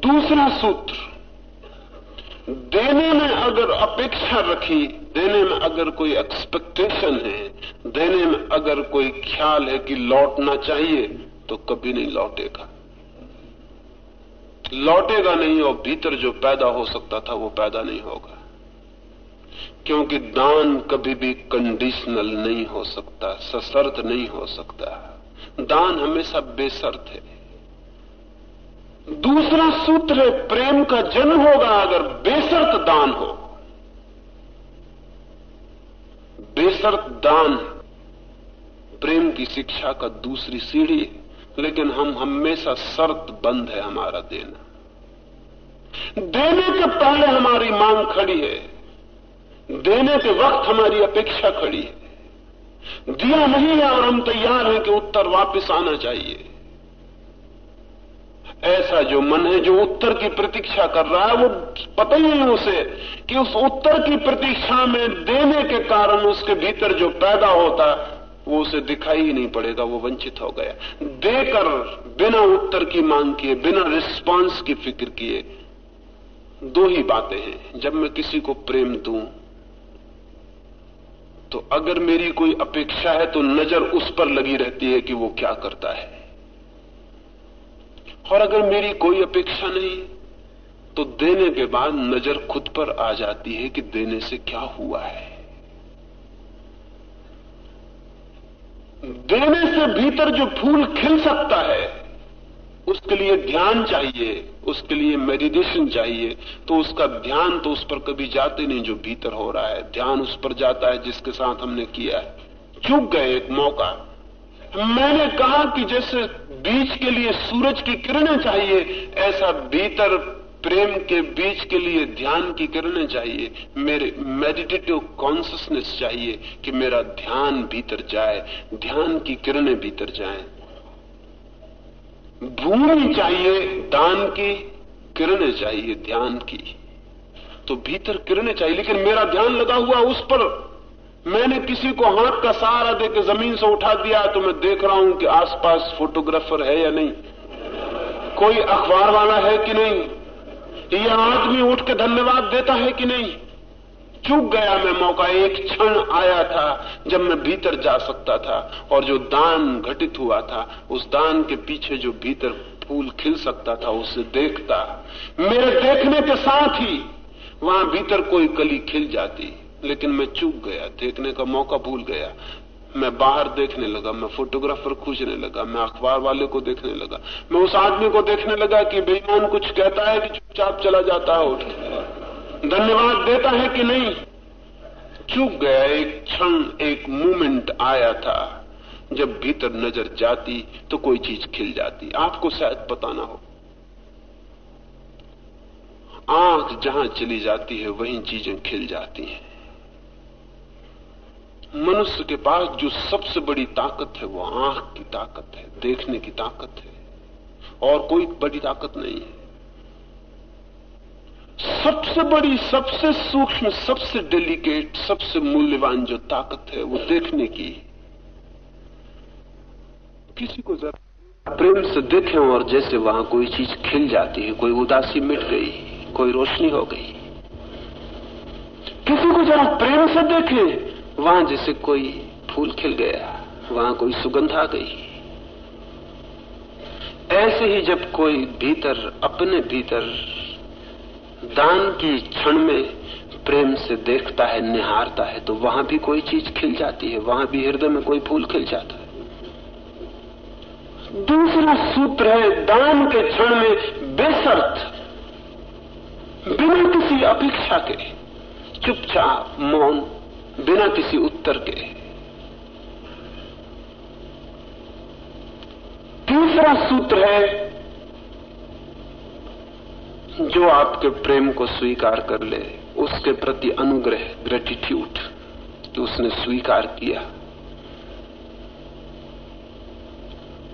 दूसरा सूत्र, देने में अगर अपेक्षा रखी, देने में अगर कोई एक्सपेक्टेशन है, देने में अगर कोई ख्याल है कि लौटना चाहिए तो कभी नहीं लौटेगा। लौटेगा नहीं और भीतर जो पैदा हो सकता था वो पैदा नहीं होगा। क्योंकि दान कभी भी कंडीशनल नहीं हो सकता, सशर्त नहीं हो सकता। दान हमेशा बेसर्त है। दूसरा सूत्र है, प्रेम का जन्म होगा अगर बेसर्त दान हो। बेसर्त दान, प्रेम की शिक्षा का दूसरी सीढ़ी है। लेकिन हम हमेशा शर्त बंद है हमारा देना। देने के पहले हमारी मांग खड़ी है। देने के वक्त हमारी अपेक्षा खड़ी है। दिया नहीं है और हम तैयार हैं कि उत्तर वापस आना चाहिए। ऐसा जो मन है, जो उत्तर की प्रतीक्षा कर रहा है, वो पता ही नहीं उसे कि उस उत्तर की प्रतीक्षा में देने के कारण उसके भीतर जो पैदा होता वो उसे दिखाई ही नहीं पड़ेगा, वो वंचित हो गया। देकर, बिना उत्तर की मांग किए, बिना रिस्पांस की फ़िक्र किए, दो ही बातें हैं। जब मैं किसी को प्रेम दू तो अगर मेरी कोई अपेक्षा है तो नज़र उस पर लगी रहती है कि वो क्या करता है। और अगर मेरी कोई अपेक्षा नहीं तो देने के बाद नज़र खुद पर आ जाती है कि देने से क्या हुआ है। देने से भीतर जो फूल खिल सकता है, उसके लिए ध्यान चाहिए, उसके लिए मेडिटेशन चाहिए तो उसका ध्यान तो उस पर कभी जाते नहीं जो भीतर हो रहा है। ध्यान उस पर जाता है जिसके साथ हमने किया है। चूक गए एक मौका। मैंने कहा कि जैसे बीज के लिए सूरज की किरणें चाहिए, ऐसा भीतर प्रेम के बीज के लिए ध्यान की किरणें चाहिए। मेरे मेडिटेटिव कॉन्सियसनेस चाहिए कि मेरा ध्यान भीतर जाए, ध्यान की किरणें भीतर जाएँ। भूमि चाहिए, दान की, किरणें चाहिए, ध्यान की। तो भीतर किरणें चाहिए, लेकिन मेरा ध्यान लगा हुआ उस पर। मैंने किसी को हाथ का सहारा देकर ज़मीन से उठा दिया तो मैं देख रहा हूँ कि आसपास फोटोग्राफर है या नहीं। कोई अखबार वाला है कि नहीं? यह आदमी उठ के धन्यवाद देता है कि नहीं? चूक गया मैं मौका। एक क्षण आया था जब मैं भीतर जा सकता था और जो दान घटित हुआ था, उस दान के पीछे जो भीतर फूल खिल सकता था, उसे देखता। मेरे देखने के साथ ही वहाँ भीतर कोई कली खिल जाती, लेकिन मैं चूक गया। देखने का मौका भूल गया। मैं बाहर देखने लगा, मैं फोटोग्राफर खोजने लगा, मैं अखबार वाले को देखने लगा। मैं उस आदमी को देखने लगा कि बेईमान कुछ कहता है कि चुपचाप चला जाता है, उठ। धन्यवाद देता है कि नहीं? चूक गया, एक क्षण, एक मूवमेंट आया था। जब भीतर नज़र जाती तो कोई चीज़ खिल जाती। आपको शायद पता ना हो। आँख जहाँ चली जाती है, वहीं चीज़ें खिल जाती हैं। मनुष्य के पास जो सबसे बड़ी ताकत है, वो आँख की ताकत है, देखने की ताकत है। और कोई बड़ी ताकत नहीं है। सबसे बड़ी, सबसे सूक्ष्म, सबसे डेलिकेट सबसे मूल्यवान जो ताकत है, वो देखने की किसी को जरा प्रेम से देखें और जैसे वहाँ कोई चीज़ खिल जाती है, कोई उदासी मिट गई, कोई रोशनी हो गई। किसी को जरा प्रेम से देखें वहाँ जैसे कोई फूल खिल गया, वहाँ कोई सुगंध आ गई। ऐसे ही जब कोई भीतर, अपने भीतर दान की क्षण में प्रेम से देखता है, निहारता है तो वहाँ भी कोई चीज़ खिल जाती है, वहाँ भी हृदय में कोई फूल खिल जाता है। दूसरा सूत्र है, दान के क्षण में बेसर्त बिना किसी अपेक्षा के चुपचाप मौन बिना किसी उत्तर के। तीसरा सूत्र है, जो आपके प्रेम को स्वीकार कर ले, उसके प्रति अनुग्रह ग्रेटिट्यूड कि उसने स्वीकार किया।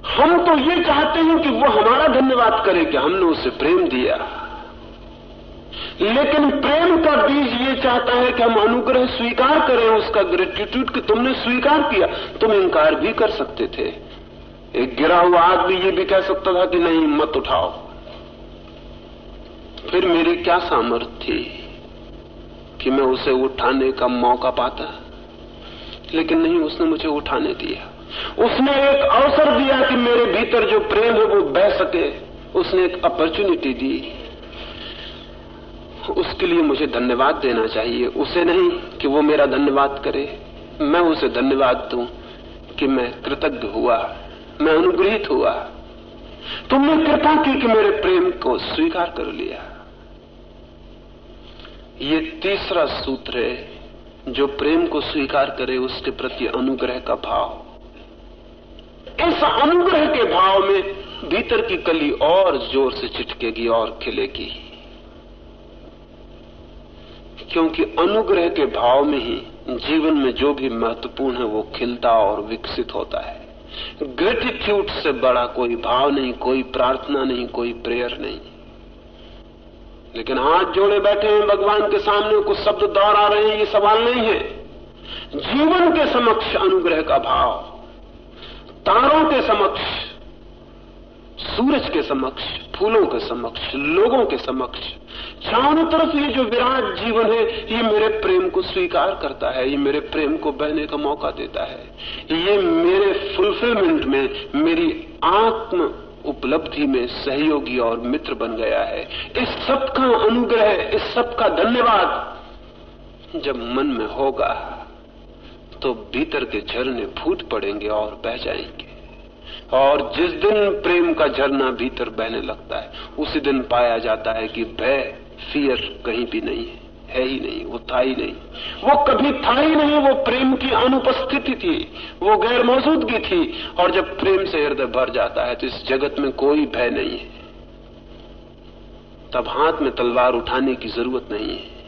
हम तो ये चाहते हैं कि वो हमारा धन्यवाद करे कि हमने उसे प्रेम दिया। लेकिन प्रेम का बीज ये चाहता है कि हम अनुग्रह स्वीकार करें उसका ग्रेटिट्यूड कि तुमने स्वीकार किया। तुम इंकार भी कर सकते थे। एक गिरा हुआ आदमी ये भी कह सकता था कि नहीं, मत उठाओ। फिर मेरी क्या सामर्थ्य थी कि मैं उसे उठाने का मौका पाता? लेकिन नहीं, उसने मुझे उठाने दिया। उसने एक अवसर दिया कि मेरे भीतर जो प्रेम है वो बह सके। उसने एक अपॉर्चुनिटी दी। उसके लिए मुझे धन्यवाद देना चाहिए। उसे नहीं कि वो मेरा धन्यवाद करे। मैं उसे धन्यवाद दूँ कि मैं कृतज्ञ हुआ। मैं अनुग्रहित हुआ। तुमने कृपा की कि मेरे प्रेम को स्वीकार कर लिया। ये तीसरा सूत्र है, जो प्रेम को स्वीकार करे उसके प्रति अनुग्रह का भाव। इस अनुग्रह के भाव में भीतर की कली और ज़ोर से चिटकेगी और खिलेगी। क्योंकि अनुग्रह के भाव में ही जीवन में जो भी महत्वपूर्ण है, वो खिलता और विकसित होता है। ग्रेटिट्यूड से बड़ा कोई भाव नहीं, कोई प्रार्थना नहीं, कोई प्रेयर नहीं। लेकिन हाथ जोड़े बैठे हैं भगवान के सामने, कुछ शब्द दौड़ आ रहे हैं, ये सवाल नहीं है। जीवन के समक्ष अनुग्रह का भाव, तारों के समक्ष सूरज के समक्ष, फूलों के समक्ष, लोगों के समक्ष। चारों तरफ़ ये जो विराट जीवन है, ये मेरे प्रेम को स्वीकार करता है, ये मेरे प्रेम को बहने का मौका देता है। ये मेरे फुलफिलमेंट में मेरी आत्म उपलब्धि में सहयोगी और मित्र बन गया है। इस सब का अनुग्रह, इस सब का धन्यवाद, जब मन में होगा तो भीतर के झरने फूट पड़ेंगे और बह जाएँगे। और जिस दिन प्रेम का झरना भीतर बहने लगता है, उसी दिन पाया जाता है कि भय फियर कहीं भी नहीं है। है ही नहीं, वो था ही नहीं। वो कभी था ही नहीं, वो प्रेम की अनुपस्थिति थी। वो गैर मौजूदगी थी। और जब प्रेम से हृदय भर जाता है तो इस जगत में कोई भय नहीं है। तब हाथ में तलवार उठाने की ज़रूरत नहीं है।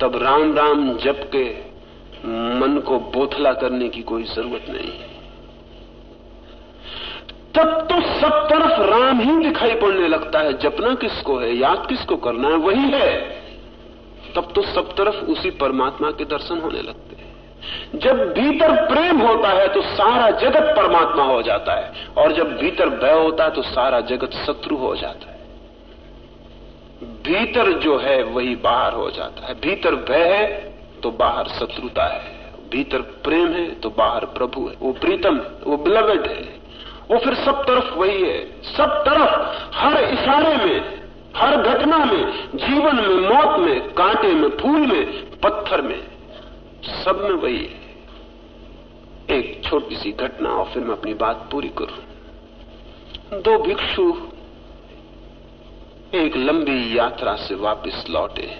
तब राम राम जप के मन को बोथला करने की कोई ज़रूरत नहीं है। तब तो सब तरफ़ राम ही दिखाई पड़ने लगता है। जपना किसको है, याद किसको करना है, वही है। तब तो सब तरफ़ उसी परमात्मा के दर्शन होने लगते हैं। जब भीतर प्रेम होता है तो सारा जगत परमात्मा हो जाता है। और जब भीतर भय होता है तो सारा जगत शत्रु हो जाता है। भीतर जो है, वही बाहर हो जाता है। भीतर भय है तो बाहर शत्रुता है। भीतर प्रेम है तो बाहर प्रभु है। वो प्रीतम है वो बिलवेड है। वो फिर सब तरफ़ वही है। सब तरफ़ हर इशारे में, हर घटना में, जीवन में, मौत में, कांटे में, फूल में, पत्थर में, सब में वही है। एक छोटी सी घटना और फिर मैं अपनी बात पूरी करूँ। दो भिक्षु एक लंबी यात्रा से वापस लौटे।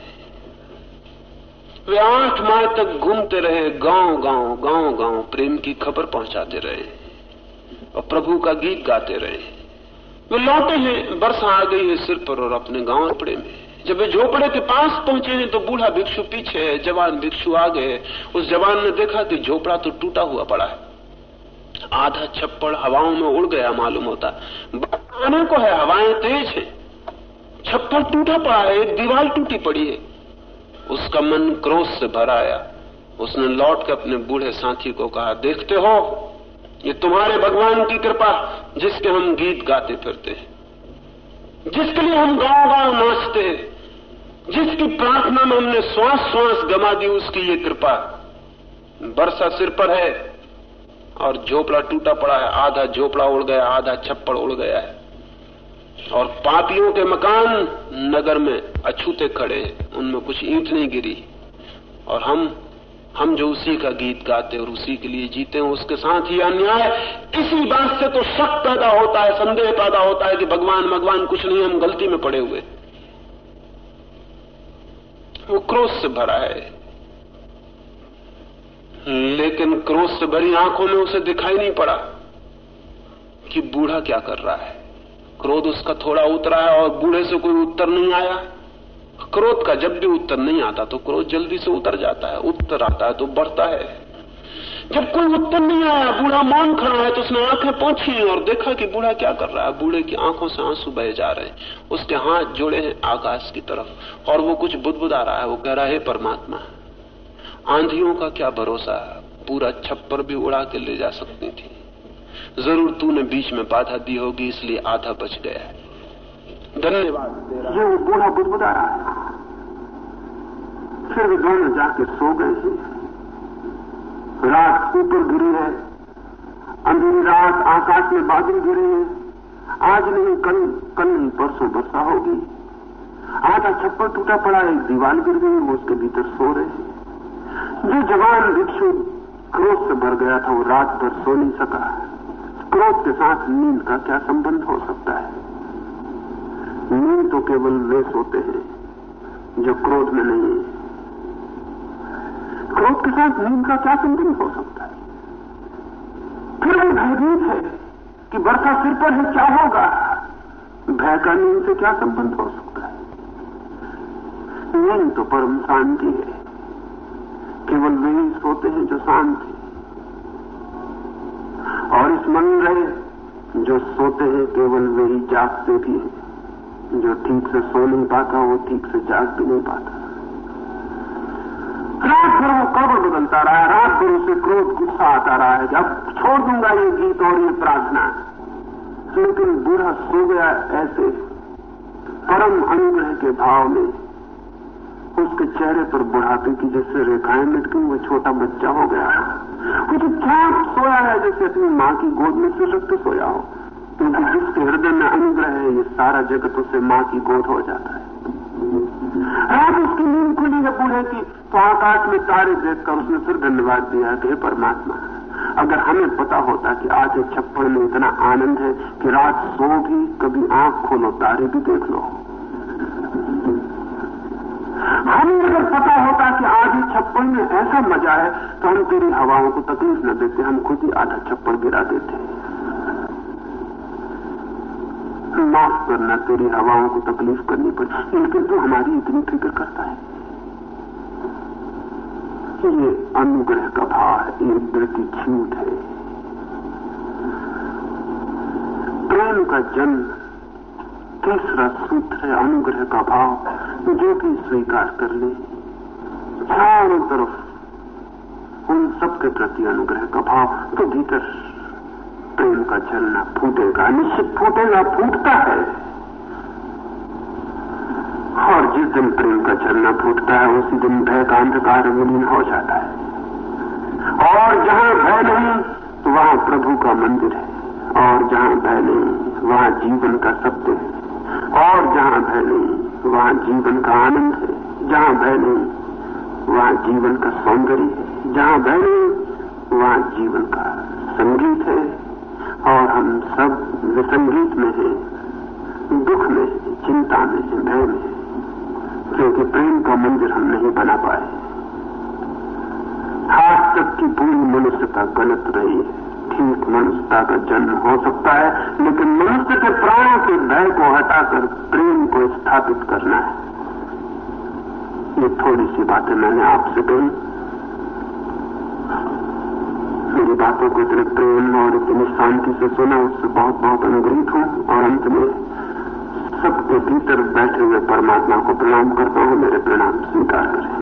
वे आठ माह तक घूमते रहे गाँव गाँव गाँव गाँव प्रेम की खबर पहुंचाते रहे। और प्रभु का गीत गाते रहे। वे लौटे हैं वर्षा आ गई है सिर पर और अपने गाँव झोपड़े में। जब वे झोपड़े के पास पहुँचे हैं तो बूढ़ा भिक्षु पीछे है, जवान भिक्षु आ गए उस जवान ने देखा कि झोपड़ा तो टूटा हुआ पड़ा है। आधा छप्पड़ हवाओं में उड़ गया, मालूम होता। आने को है, हवाएँ तेज है। छप्पड़ टूटा पड़ा है, एक दीवार टूटी पड़ी है। उसका मन क्रोध से भर आया। उसने लौट के अपने बूढ़े साथी को कहा, देखते हो ये तुम्हारे भगवान की कृपा जिसके हम गीत गाते फिरते हैं। जिसके लिए हम गाँव गाँव नाचते हैं। जिसकी प्रार्थना में हमने श्वास श्वास गमा दी, उसकी ये कृपा वर्षा सिर पर है और झोपड़ा टूटा पड़ा है, आधा झोपड़ा उड़ गया, आधा छप्पड़ उड़ गया है। और पापियों के मकान नगर में अछूते खड़े उनमें कुछ ईंट नहीं गिरी। और हम हम जो उसी का गीत गाते और उसी के लिए जीते हैं, उसके साथ ही अन्याय। इसी बात से तो शक पैदा होता है, संदेह पैदा होता है कि भगवान भगवान, कुछ नहीं, हम गलती में पड़े हुए। वो क्रोध से भरा है। लेकिन क्रोध से भरी आँखों में उसे दिखाई नहीं पड़ा कि बूढ़ा क्या कर रहा है। क्रोध उसका थोड़ा उतरा है और बूढ़े से कोई उत्तर नहीं आया। क्रोध का जब भी उत्तर नहीं आता तो क्रोध जल्दी से उतर जाता है, उत्तर आता है तो बढ़ता है। जब कोई उत्तर नहीं आया, बूढ़ा मौन खड़ा है तो उसने आँखें पहुँची और देखा कि बूढ़ा क्या कर रहा है। बूढ़े की आँखों से आँसू बहे जा रहे हैं। उसके हाथ जोड़े हैं आकाश की तरफ़ और वो कुछ बुदबुदा रहा है। वो कह रहा है परमात्मा, आंधियों का क्या भरोसा पूरा छप्पर भी उड़ा के ले जा सकती थी। ज़रूर तूने बीच में बाधा दी होगी, इसलिए आधा बच गया है। धन्यवाद दे रहा ये वो बूढ़ा बुदबुदा रहा है। फिर वे दोनों जाके सो गए हैं रात ऊपर गिरी है। अंधेरी रात आकाश में बादल गिरे हैं। आज नहीं, कल कल नहीं, परसों वर्षा होगी। आधा छप्पर टूटा पड़ा, एक दीवार गिर गई, वो उसके भीतर सो रहे हैं। जो जवान भिक्षु क्रोध से भर गया था, वो रात भर सो नहीं सका। क्रोध के साथ नींद का क्या संबंध हो सकता है? नींद तो केवल वे सोते हैं जो क्रोध में नहीं है। क्रोध के साथ नींद का क्या संबंध हो सकता है? फिर वो भयभीत है कि वर्षा सिर पर है, क्या होगा? भय का नींद से क्या संबंध हो सकता है? नींद तो परम शांति है। केवल वे ही सोते हैं जो शांत और स्मरण रहे जो सोते हैं, केवल वे ही जागते भी हैं। जो ठीक से सो नहीं पाता, वो ठीक से जाग भी नहीं पाता। रात भर वो कब बदलता रहा है, रात भर उसे क्रोध, गुस्सा आता रहा है अब छोड़ दूँगा ये गीत और ये प्रार्थना। लेकिन बूढ़ा सो गया ऐसे परम अनुग्रह के भाव में। उसके चेहरे पर बुढ़ापे की जैसे रेखाएँ मिट गई वो छोटा बच्चा हो गया। वो तो चाप सोया है जैसे अपनी माँ की गोद में रख सोया हो। क्योंकि जिसके हृदय में अनुग्रह है, ये सारा जगत उसे माँ की गोद हो जाता है। रात उसकी नींद खुली है बूढ़े की तो आकाश में तारे देखकर उसने फिर धन्यवाद दिया कि परमात्मा, अगर हमें पता होता कि आज एक छप्पड़ में इतना आनंद है कि रात सो भी, कभी आँख खोलो, तारे भी देख लो। हमें अगर पता होता कि आज इस छप्पड़ में ऐसा मज़ा है तो हम तेरी हवाओं को तकलीफ़ न देते, हम खुद ही आधा छप्पड़ गिरा देते माफ़ करना, तेरी हवाओं को तकलीफ़ करनी पड़ी। लेकिन तू हमारी इतनी फ़िक्र करता है। ये अनुग्रह का भाव है ये की छूट है। प्रेम का जन्म तीसरा सूत्र है, अनुग्रह का भाव। जो भी स्वीकार कर ले, चारों तरफ़ उन सबके प्रति अनुग्रह का भाव। तो भीतर प्रेम का झरना फूटेगा, निश्चित फूटेगा, फूटता है। और जिस दिन प्रेम का झरना फूटता है, उसी दिन भय का अंधकार विलीन हो जाता है। और जहाँ भय नहीं, वहाँ प्रभु का मंदिर है। और जहाँ भय नहीं, वहाँ जीवन का सत्य है। और जहाँ भय नहीं, वहाँ जीवन का आनंद है। जहाँ भय नहीं, वहाँ जीवन का सौंदर्य है। जहाँ भय नहीं, वहाँ जीवन का संगीत है। और हम सब विसंगीत में हैं, दुख में चिंता में भय में क्योंकि प्रेम का मंदिर हम नहीं बना पाए। आज तक की पूरी मनुष्यता गलत रही है। ठीक मनुष्यता का जन्म हो सकता है, लेकिन मनुष्य के प्राणों के भय को हटाकर प्रेम को स्थापित करना है। ये थोड़ी सी बातें मैंने आपसे कही। मेरी बातों को इतने प्रेम और इतने शांति से सुना उससे बहुत बहुत अनुग्रहित हूँ। और अंत में सबके भीतर बैठे हुए परमात्मा को प्रणाम करता हूँ, मेरे प्रणाम स्वीकार करें।